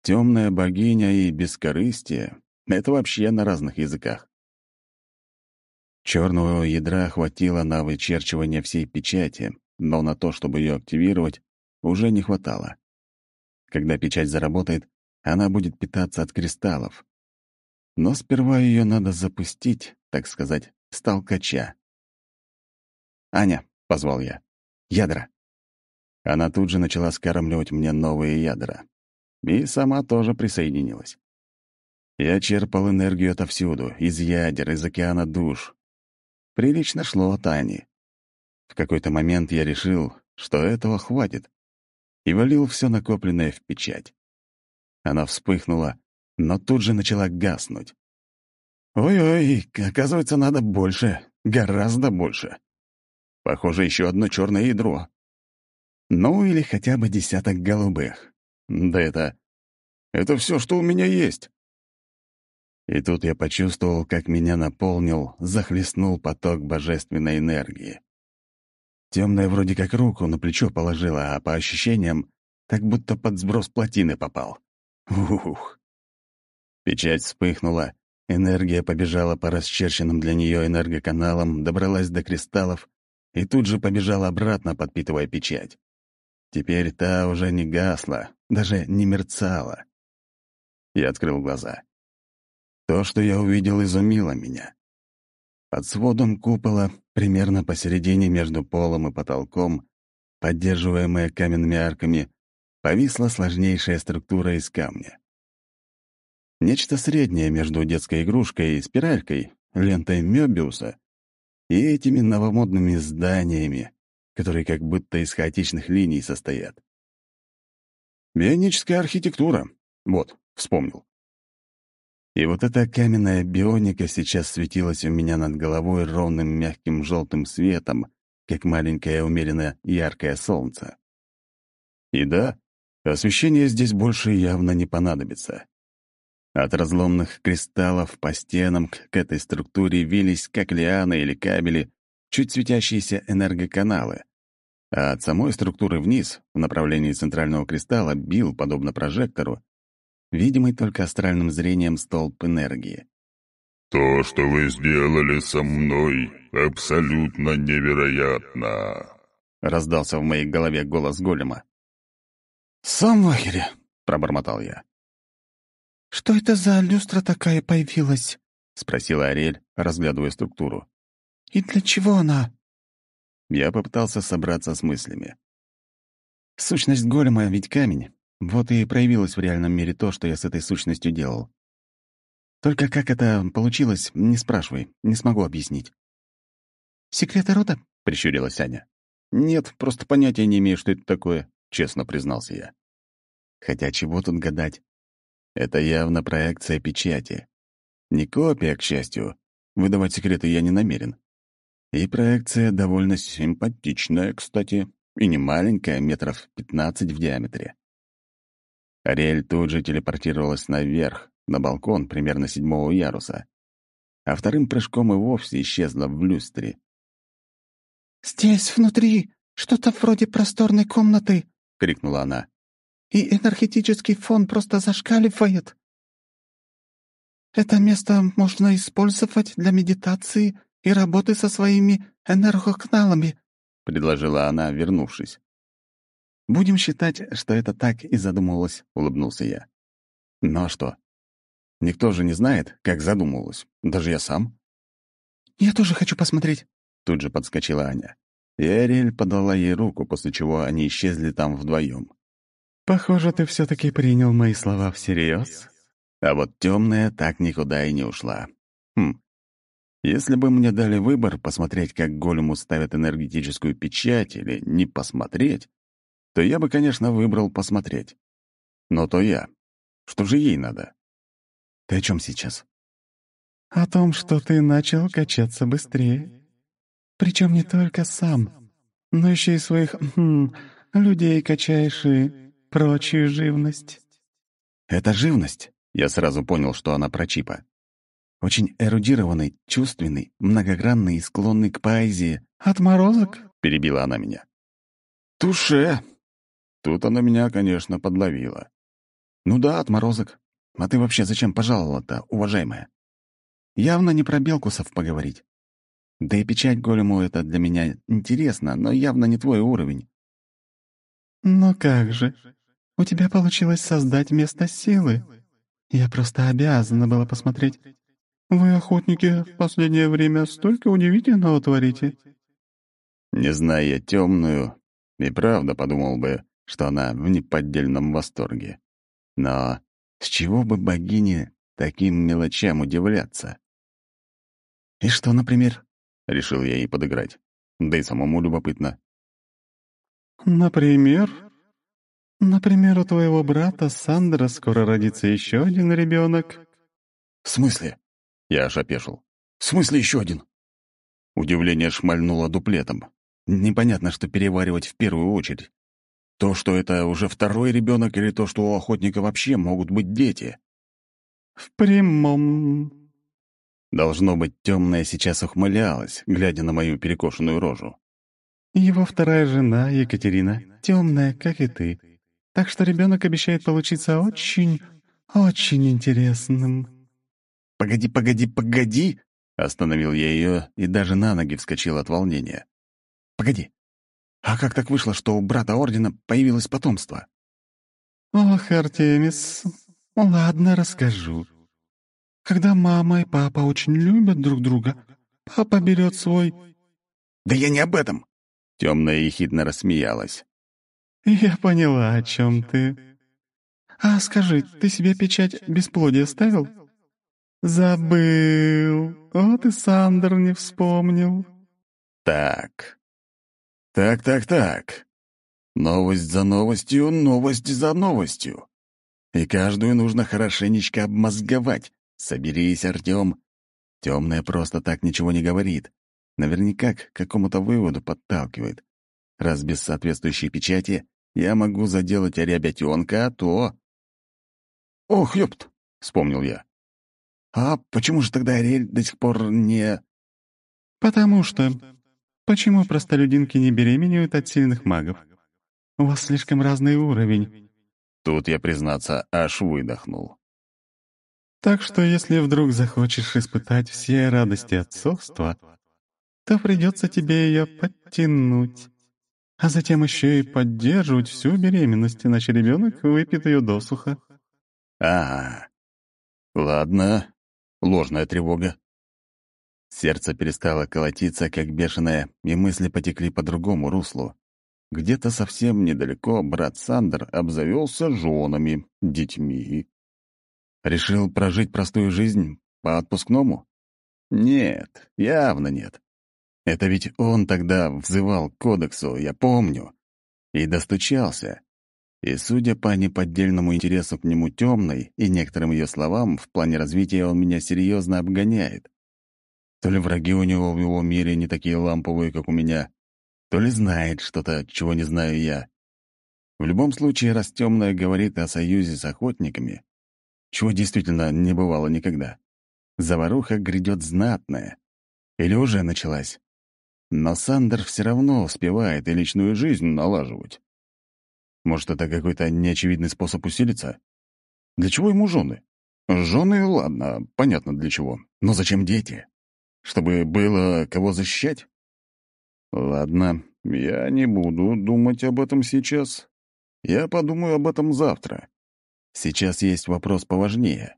Темная богиня и бескорыстие — это вообще на разных языках. Черного ядра хватило на вычерчивание всей печати, но на то, чтобы ее активировать, уже не хватало. Когда печать заработает, она будет питаться от кристаллов. Но сперва ее надо запустить, так сказать, с толкача. «Аня», — позвал я, — «ядра». Она тут же начала скармливать мне новые ядра. И сама тоже присоединилась. Я черпал энергию отовсюду, из ядер, из океана душ. Прилично шло от Ани. В какой-то момент я решил, что этого хватит, и валил все накопленное в печать. Она вспыхнула, но тут же начала гаснуть. Ой-ой, оказывается, надо больше, гораздо больше. Похоже, еще одно черное ядро. Ну, или хотя бы десяток голубых. Да это... Это все, что у меня есть. И тут я почувствовал, как меня наполнил, захлестнул поток божественной энергии. Темная вроде как руку на плечо положила, а по ощущениям, так будто под сброс плотины попал. Ух! Печать вспыхнула, энергия побежала по расчерченным для нее энергоканалам, добралась до кристаллов и тут же побежала обратно, подпитывая печать. Теперь та уже не гасла, даже не мерцала. Я открыл глаза. То, что я увидел, изумило меня. Под сводом купола, примерно посередине между полом и потолком, поддерживаемая каменными арками, повисла сложнейшая структура из камня. Нечто среднее между детской игрушкой и спиралькой, лентой Мёбиуса и этими новомодными зданиями, которые как будто из хаотичных линий состоят. Бионическая архитектура. Вот, вспомнил. И вот эта каменная бионика сейчас светилась у меня над головой ровным мягким желтым светом, как маленькое умеренно яркое солнце. И да, освещение здесь больше явно не понадобится. От разломных кристаллов по стенам к этой структуре вились, как лианы или кабели, чуть светящиеся энергоканалы, а от самой структуры вниз, в направлении центрального кристалла, бил, подобно прожектору, видимый только астральным зрением столб энергии. «То, что вы сделали со мной, абсолютно невероятно!» — раздался в моей голове голос голема. «Сам в лагере!» — пробормотал я. «Что это за люстра такая появилась?» — спросила Ариэль, разглядывая структуру. «И для чего она?» Я попытался собраться с мыслями. Сущность голема ведь камень. Вот и проявилось в реальном мире то, что я с этой сущностью делал. Только как это получилось, не спрашивай, не смогу объяснить. «Секреты рода?» — прищурилась Аня. «Нет, просто понятия не имею, что это такое», — честно признался я. Хотя чего тут гадать? Это явно проекция печати. Не копия, к счастью. Выдавать секреты я не намерен. И проекция довольно симпатичная, кстати, и не маленькая, метров 15 в диаметре. Ариэль тут же телепортировалась наверх, на балкон примерно седьмого яруса, а вторым прыжком и вовсе исчезла в люстре. «Здесь, внутри, что-то вроде просторной комнаты!» — крикнула она. «И энергетический фон просто зашкаливает. Это место можно использовать для медитации и работы со своими энергоканалами», — предложила она, вернувшись. «Будем считать, что это так и задумывалось», — улыбнулся я. «Ну а что? Никто же не знает, как задумывалась. Даже я сам. «Я тоже хочу посмотреть», — тут же подскочила Аня. И Ариэль подала ей руку, после чего они исчезли там вдвоем. «Похоже, ты все таки принял мои слова всерьез. А вот темная так никуда и не ушла. Хм. Если бы мне дали выбор посмотреть, как голему ставят энергетическую печать, или не посмотреть, то я бы, конечно, выбрал посмотреть. Но то я. Что же ей надо? Ты о чем сейчас? О том, что ты начал качаться быстрее. Причем не только сам, но еще и своих хм, людей качаешь и прочую живность. Это живность? Я сразу понял, что она про Чипа. Очень эрудированный, чувственный, многогранный и склонный к поэзии. «Отморозок?» — перебила она меня. «Туше!» Тут она меня, конечно, подловила. «Ну да, отморозок. А ты вообще зачем пожаловала-то, уважаемая? Явно не про Белкусов поговорить. Да и печать голему — это для меня интересно, но явно не твой уровень». «Но как же? У тебя получилось создать место силы. Я просто обязана была посмотреть. Вы, охотники, в последнее время столько удивительного творите». Не зная я темную, и правда подумал бы, что она в неподдельном восторге. Но с чего бы богине таким мелочам удивляться? «И что, например?» — решил я ей подыграть. Да и самому любопытно. «Например?» «Например, у твоего брата Сандра скоро родится еще один ребенок. «В смысле?» — я аж опешил. «В смысле еще один?» Удивление шмальнуло дуплетом. Непонятно, что переваривать в первую очередь. То, что это уже второй ребенок, или то, что у охотника вообще могут быть дети? В прямом. Должно быть, темная сейчас ухмылялась, глядя на мою перекошенную рожу. Его вторая жена, Екатерина, темная, как и ты. Так что ребенок обещает получиться очень, очень интересным. Погоди, погоди, погоди! Остановил я ее и даже на ноги вскочил от волнения. Погоди, а как так вышло, что у брата Ордена появилось потомство? Ох, Артемис, ладно, расскажу. Когда мама и папа очень любят друг друга, папа берет свой... Да я не об этом! Темная ехидно рассмеялась. Я поняла, о чем ты. А скажи, ты себе печать бесплодия ставил? Забыл. Вот и Сандер не вспомнил. Так, так, так, так. Новость за новостью, новость за новостью. И каждую нужно хорошенечко обмозговать. Соберись, Артем. Темная просто так ничего не говорит. Наверняка к какому-то выводу подталкивает. Раз без соответствующей печати я могу заделать рябятенка, то... «Ох, ёпт!» — вспомнил я. «А почему же тогда Ариэль до сих пор не...» «Потому что Почему простолюдинки не беременеют от сильных магов? У вас слишком разный уровень. Тут я, признаться, аж выдохнул. Так что если вдруг захочешь испытать все радости отцовства, то придется тебе ее подтянуть, а затем еще и поддерживать всю беременность, иначе ребенок выпьет ее досуха. А, ладно, ложная тревога. Сердце перестало колотиться, как бешеное, и мысли потекли по другому руслу. Где-то совсем недалеко брат Сандер обзавелся женами, детьми. Решил прожить простую жизнь по отпускному? Нет, явно нет. Это ведь он тогда взывал к кодексу, я помню. И достучался. И, судя по неподдельному интересу к нему темной и некоторым ее словам, в плане развития он меня серьезно обгоняет. То ли враги у него в его мире не такие ламповые, как у меня, то ли знает что-то, чего не знаю я. В любом случае, раз темная говорит о союзе с охотниками, чего действительно не бывало никогда, заваруха грядет знатная. Или уже началась. Но Сандер все равно успевает и личную жизнь налаживать. Может, это какой-то неочевидный способ усилиться? Для чего ему жены? Жены, ладно, понятно для чего. Но зачем дети? Чтобы было кого защищать? Ладно, я не буду думать об этом сейчас. Я подумаю об этом завтра. Сейчас есть вопрос поважнее.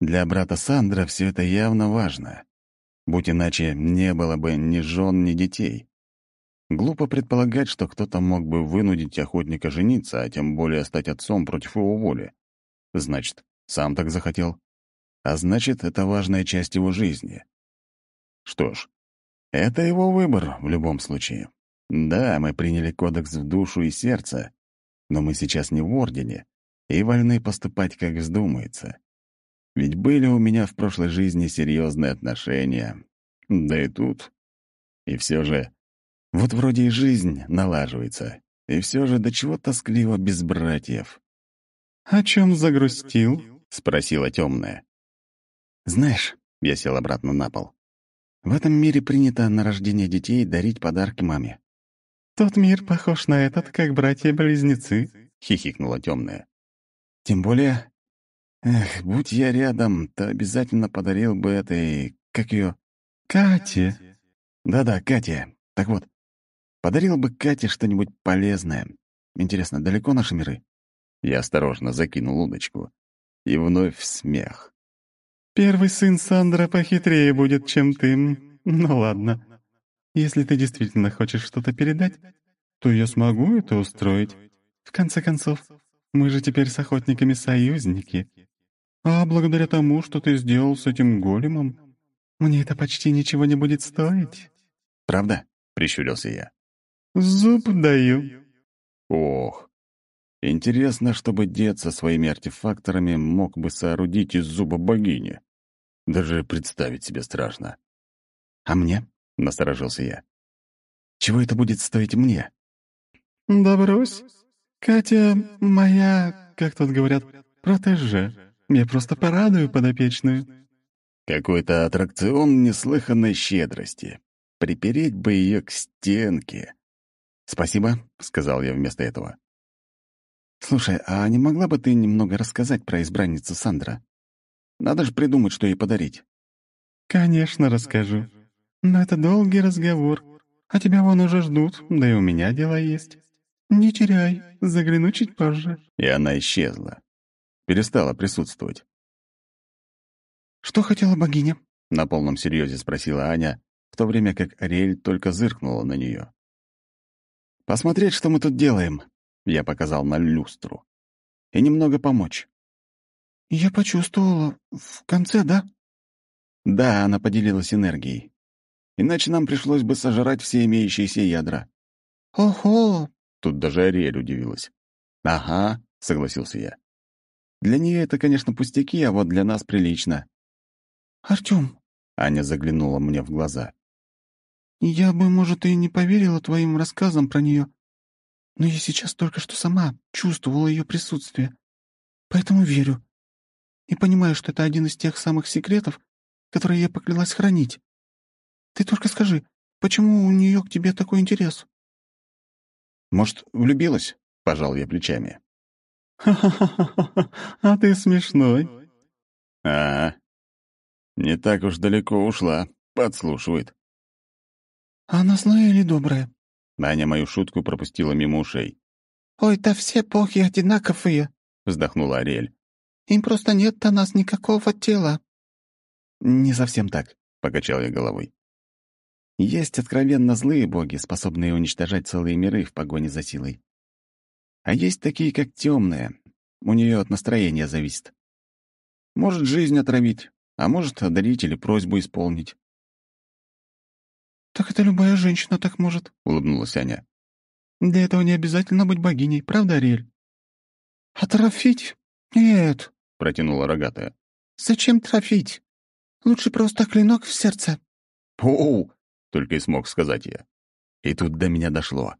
Для брата Сандра все это явно важно. Будь иначе, не было бы ни жен, ни детей. Глупо предполагать, что кто-то мог бы вынудить охотника жениться, а тем более стать отцом против его воли. Значит, сам так захотел. А значит, это важная часть его жизни. Что ж, это его выбор в любом случае. Да, мы приняли кодекс в душу и сердце, но мы сейчас не в Ордене и вольны поступать, как вздумается. Ведь были у меня в прошлой жизни серьезные отношения. Да и тут. И все же... Вот вроде и жизнь налаживается. И все же до чего тоскливо без братьев. «О чем загрустил?» — спросила темная. «Знаешь...» — я сел обратно на пол. «В этом мире принято на рождение детей дарить подарки маме. «Тот мир похож на этот, как братья-близнецы», — хихикнула темная. «Тем более, эх, будь я рядом, то обязательно подарил бы этой... как ее? «Кате». «Да-да, Кате. Так вот, подарил бы Кате что-нибудь полезное. Интересно, далеко наши миры?» Я осторожно закинул удочку. И вновь смех. «Первый сын Сандра похитрее будет, чем ты. Ну ладно. Если ты действительно хочешь что-то передать, то я смогу это устроить. В конце концов, мы же теперь с охотниками союзники. А благодаря тому, что ты сделал с этим големом, мне это почти ничего не будет стоить. Правда? Прищурился я. Зуб даю. Ох. Интересно, чтобы дед со своими артефакторами мог бы соорудить из зуба богини. Даже представить себе страшно. А мне? — насторожился я. «Чего это будет стоить мне?» «Да брось. Катя моя, как тут говорят, протеже. Я просто порадую подопечную». Какой-то аттракцион неслыханной щедрости. Припереть бы ее к стенке. «Спасибо», — сказал я вместо этого. «Слушай, а не могла бы ты немного рассказать про избранницу Сандра? Надо же придумать, что ей подарить». «Конечно, расскажу», но это долгий разговор, а тебя вон уже ждут, да и у меня дела есть. Не теряй, загляну чуть позже». И она исчезла. Перестала присутствовать. «Что хотела богиня?» — на полном серьезе спросила Аня, в то время как Ариэль только зыркнула на нее. «Посмотреть, что мы тут делаем», — я показал на люстру. «И немного помочь». «Я почувствовала в конце, да?» Да, она поделилась энергией. Иначе нам пришлось бы сожрать все имеющиеся ядра». «Ого!» — тут даже Ариэль удивилась. «Ага», — согласился я. «Для нее это, конечно, пустяки, а вот для нас прилично». «Артём», — Аня заглянула мне в глаза. «Я бы, может, и не поверила твоим рассказам про нее, но я сейчас только что сама чувствовала ее присутствие, поэтому верю. И понимаю, что это один из тех самых секретов, которые я поклялась хранить. Ты только скажи, почему у нее к тебе такой интерес?» «Может, влюбилась?» — пожал я плечами. «Ха-ха-ха, а ты смешной». «А, не так уж далеко ушла, подслушивает». «Она злая или добрая?» Аня мою шутку пропустила мимо ушей. «Ой, да все похи одинаковые», — вздохнула Ариэль. «Им просто нет до нас никакого тела». «Не совсем так», — покачал я головой. Есть откровенно злые боги, способные уничтожать целые миры в погоне за силой. А есть такие, как темные. У нее от настроения зависит. Может жизнь отравить, а может одарить или просьбу исполнить. «Так это любая женщина так может», — улыбнулась Аня. «Для этого не обязательно быть богиней, правда, Ариэль?» «А трофить? Нет», — протянула рогатая. «Зачем трофить? Лучше просто клинок в сердце». «Оу!» — только и смог сказать я. И тут до меня дошло.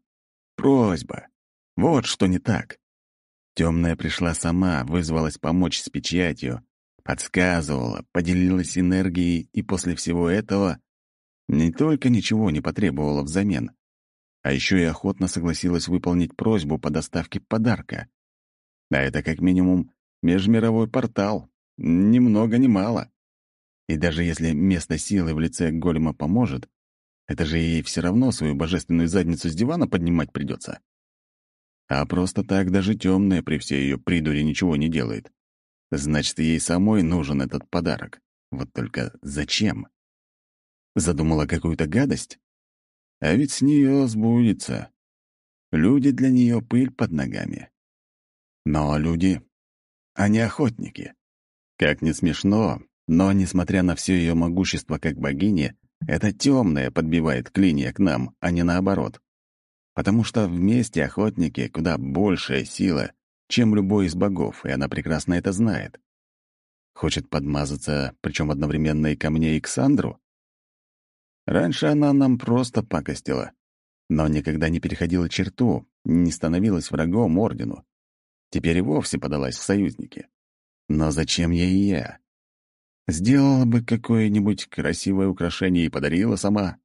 Просьба. Вот что не так. Темная пришла сама, вызвалась помочь с печатью, подсказывала, поделилась энергией, и после всего этого не только ничего не потребовала взамен, а еще и охотно согласилась выполнить просьбу по доставке подарка. А это как минимум межмировой портал. Ни много ни мало. И даже если место силы в лице голема поможет, это же ей все равно свою божественную задницу с дивана поднимать придется. А просто так даже темная при всей ее придуре ничего не делает. Значит, ей самой нужен этот подарок. Вот только зачем? Задумала какую-то гадость? А ведь с нее сбудется. Люди для нее пыль под ногами. Но люди, они охотники. Как не смешно, но, несмотря на все ее могущество как богини, это темное подбивает клинья к нам, а не наоборот. Потому что вместе охотники куда большая сила, чем любой из богов, и она прекрасно это знает. Хочет подмазаться, причем одновременно и ко мне, и к Сандру? Раньше она нам просто пакостила, но никогда не переходила черту, не становилась врагом Ордену. Теперь и вовсе подалась в союзники. Но зачем ей я? Сделала бы какое-нибудь красивое украшение и подарила сама.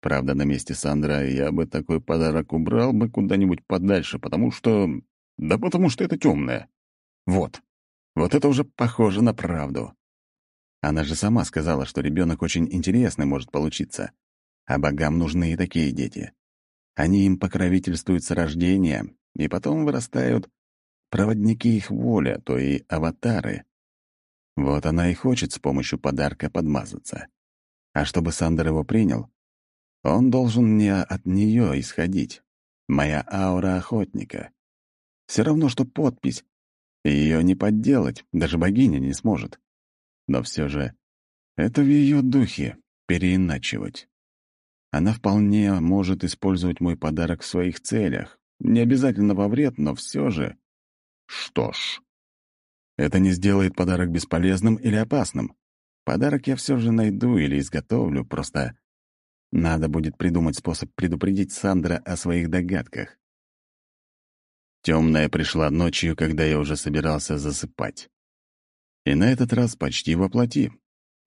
Правда, на месте Сандра я бы такой подарок убрал бы куда-нибудь подальше, потому что... Да потому что это темное. Вот. Вот это уже похоже на правду. Она же сама сказала, что ребенок очень интересный может получиться. А богам нужны и такие дети. Они им покровительствуют с рождения, и потом вырастают проводники их воли, а то и аватары. Вот она и хочет с помощью подарка подмазаться. А чтобы Сандер его принял, он должен не от нее исходить. Моя аура охотника. Все равно, что подпись. Ее не подделать, даже богиня не сможет. Но все же это в ее духе — переиначивать. Она вполне может использовать мой подарок в своих целях. Не обязательно во вред, но все же. Что ж, это не сделает подарок бесполезным или опасным. Подарок я все же найду или изготовлю, просто надо будет придумать способ предупредить Сандра о своих догадках. Темная пришла ночью, когда я уже собирался засыпать. И на этот раз почти воплоти.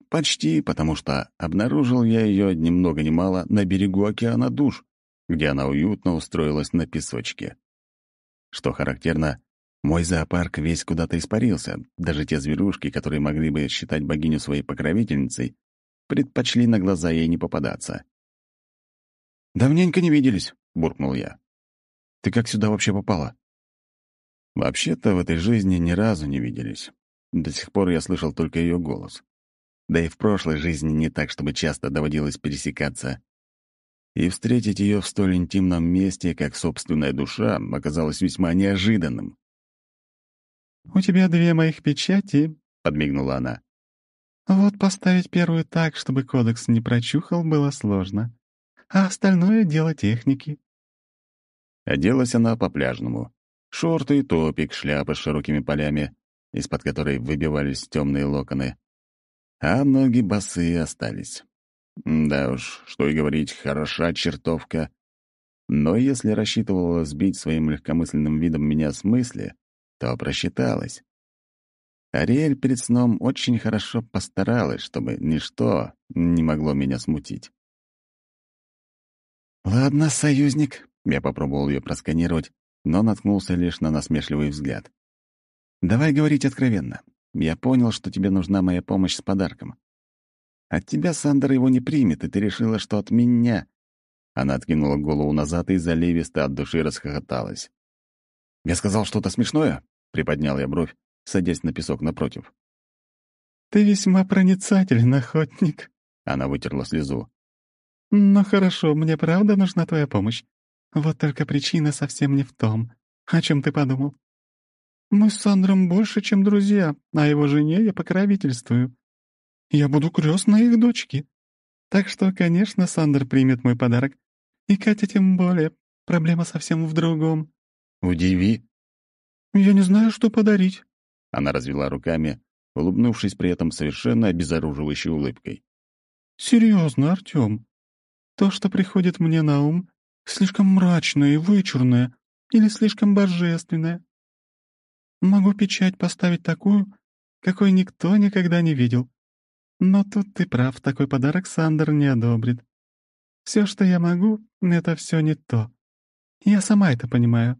Почти, потому что обнаружил я ее ни много ни мало на берегу океана душ, где она уютно устроилась на песочке. Что характерно, мой зоопарк весь куда-то испарился. Даже те зверушки, которые могли бы считать богиню своей покровительницей, предпочли на глаза ей не попадаться. «Давненько не виделись», — буркнул я. «Ты как сюда вообще попала?» Вообще-то в этой жизни ни разу не виделись. До сих пор я слышал только ее голос. Да и в прошлой жизни не так, чтобы часто доводилось пересекаться. И встретить ее в столь интимном месте, как собственная душа, оказалось весьма неожиданным. «У тебя две моих печати», — подмигнула она. «Вот поставить первую так, чтобы кодекс не прочухал, было сложно. А остальное — дело техники». Оделась она по-пляжному. Шорты и топик, шляпа с широкими полями, из-под которой выбивались темные локоны. А ноги босые остались. Да уж, что и говорить, хороша чертовка. Но если рассчитывала сбить своим легкомысленным видом меня с мысли, то просчиталась. Ариэль перед сном очень хорошо постаралась, чтобы ничто не могло меня смутить. «Ладно, союзник», — я попробовал ее просканировать, но наткнулся лишь на насмешливый взгляд. «Давай говорить откровенно. Я понял, что тебе нужна моя помощь с подарком. От тебя Сандер его не примет, и ты решила, что от меня...» Она откинула голову назад и заливисто от души расхохоталась. «Я сказал что-то смешное?» Приподнял я бровь, садясь на песок напротив. «Ты весьма проницателен, охотник», — она вытерла слезу. «Но хорошо, мне правда нужна твоя помощь. Вот только причина совсем не в том. О чем ты подумал? Мы с Сандром больше, чем друзья, а его жене я покровительствую. Я буду крестной их дочки. Так что, конечно, Сандер примет мой подарок. И Катя тем более. Проблема совсем в другом». «Удиви», «Я не знаю, что подарить». Она развела руками, улыбнувшись при этом совершенно обезоруживающей улыбкой. «Серьезно, Артем. То, что приходит мне на ум, слишком мрачное и вычурное или слишком божественное. Могу печать поставить такую, какой никто никогда не видел. Но тут ты прав, такой подарок Сандер не одобрит. Все, что я могу, — это все не то. Я сама это понимаю.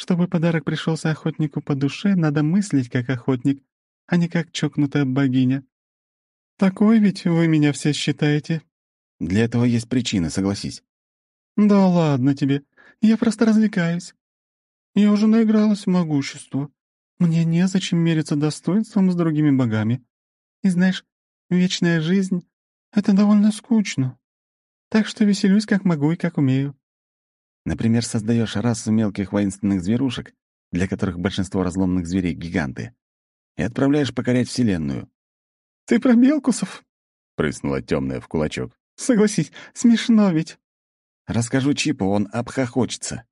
Чтобы подарок пришелся охотнику по душе, надо мыслить как охотник, а не как чокнутая богиня. Такой ведь вы меня все считаете. Для этого есть причины, согласись. Да ладно тебе, я просто развлекаюсь. Я уже наигралась в могущество. Мне незачем мериться достоинством с другими богами. И знаешь, вечная жизнь — это довольно скучно. Так что веселюсь, как могу и как умею. Например, создаешь расу мелких воинственных зверушек, для которых большинство разломных зверей — гиганты, и отправляешь покорять Вселенную. «Ты про Мелкусов?» — прыснула темная в кулачок. «Согласись, смешно ведь». «Расскажу Чипу, он обхохочется».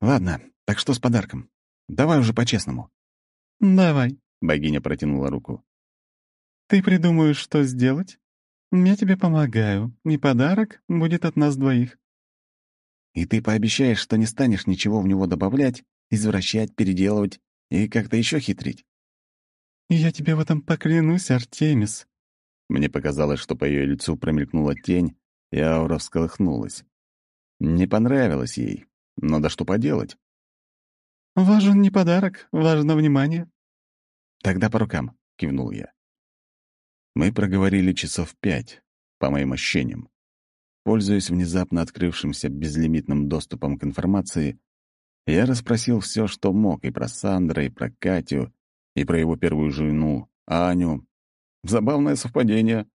«Ладно, так что с подарком? Давай уже по-честному». «Давай», — богиня протянула руку. «Ты придумаешь, что сделать? Я тебе помогаю, и подарок будет от нас двоих». «И ты пообещаешь, что не станешь ничего в него добавлять, извращать, переделывать и как-то еще хитрить?» «Я тебе в этом поклянусь, Артемис». Мне показалось, что по ее лицу промелькнула тень, и аура всколыхнулась. Не понравилось ей, но да что поделать? «Важен не подарок, важно внимание». «Тогда по рукам», — кивнул я. Мы проговорили часов пять, по моим ощущениям. Пользуясь внезапно открывшимся безлимитным доступом к информации, я расспросил все, что мог, и про Сандра, и про Катю, и про его первую жену, Аню. Забавное совпадение.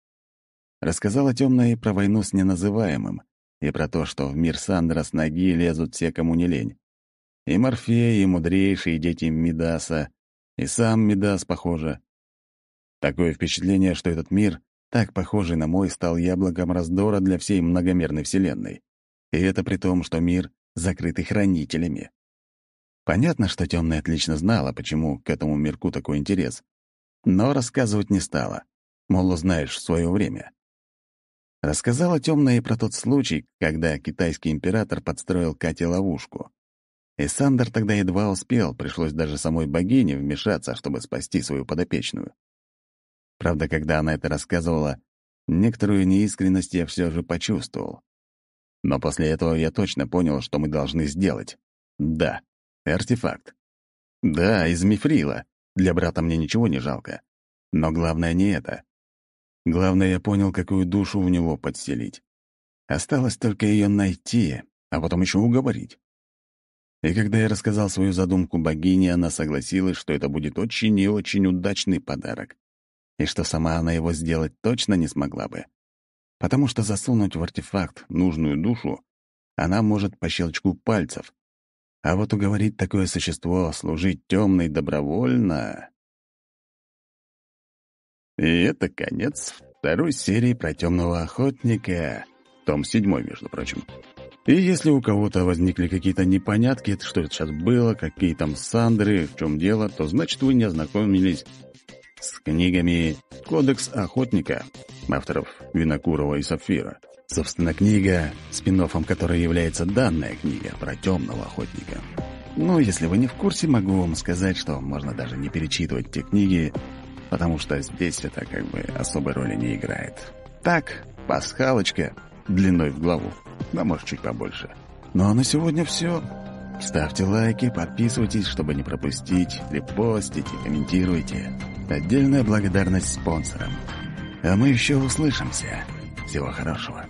Рассказала темная и про войну с неназываемым, и про то, что в мир Сандра с ноги лезут все, кому не лень. И Морфей, и мудрейшие дети Мидаса, и сам Мидас, похоже. Такое впечатление, что этот мир, так похожий на мой, стал яблоком раздора для всей многомерной Вселенной. И это при том, что мир закрытый хранителями. Понятно, что Темная отлично знала, почему к этому мирку такой интерес. Но рассказывать не стала. Мол, узнаешь в свое время. Рассказала Темная и про тот случай, когда китайский император подстроил Кате ловушку. И Сандер тогда едва успел, пришлось даже самой богине вмешаться, чтобы спасти свою подопечную. Правда, когда она это рассказывала, некоторую неискренность я все же почувствовал. Но после этого я точно понял, что мы должны сделать. Да, Артефакт. Да, из мифрила. Для брата мне ничего не жалко. Но главное не это. Главное, я понял, какую душу в него подселить. Осталось только ее найти, а потом еще уговорить. И когда я рассказал свою задумку богине, она согласилась, что это будет очень и очень удачный подарок, и что сама она его сделать точно не смогла бы. Потому что засунуть в артефакт нужную душу она может по щелчку пальцев, а вот уговорить такое существо служить темной добровольно... И это конец второй серии про темного охотника. Том седьмой, между прочим. И если у кого-то возникли какие-то непонятки, что это сейчас было, какие там сандры, в чем дело, то значит вы не ознакомились с книгами «Кодекс охотника» авторов Винокурова и Сапфира. Собственно, книга, спин которой является данная книга про темного охотника. Ну, если вы не в курсе, могу вам сказать, что можно даже не перечитывать те книги, потому что здесь это как бы особой роли не играет. Так, пасхалочка длиной в главу, да может чуть побольше. Ну а на сегодня все. Ставьте лайки, подписывайтесь, чтобы не пропустить, репостите, комментируйте. Отдельная благодарность спонсорам. А мы еще услышимся. Всего хорошего.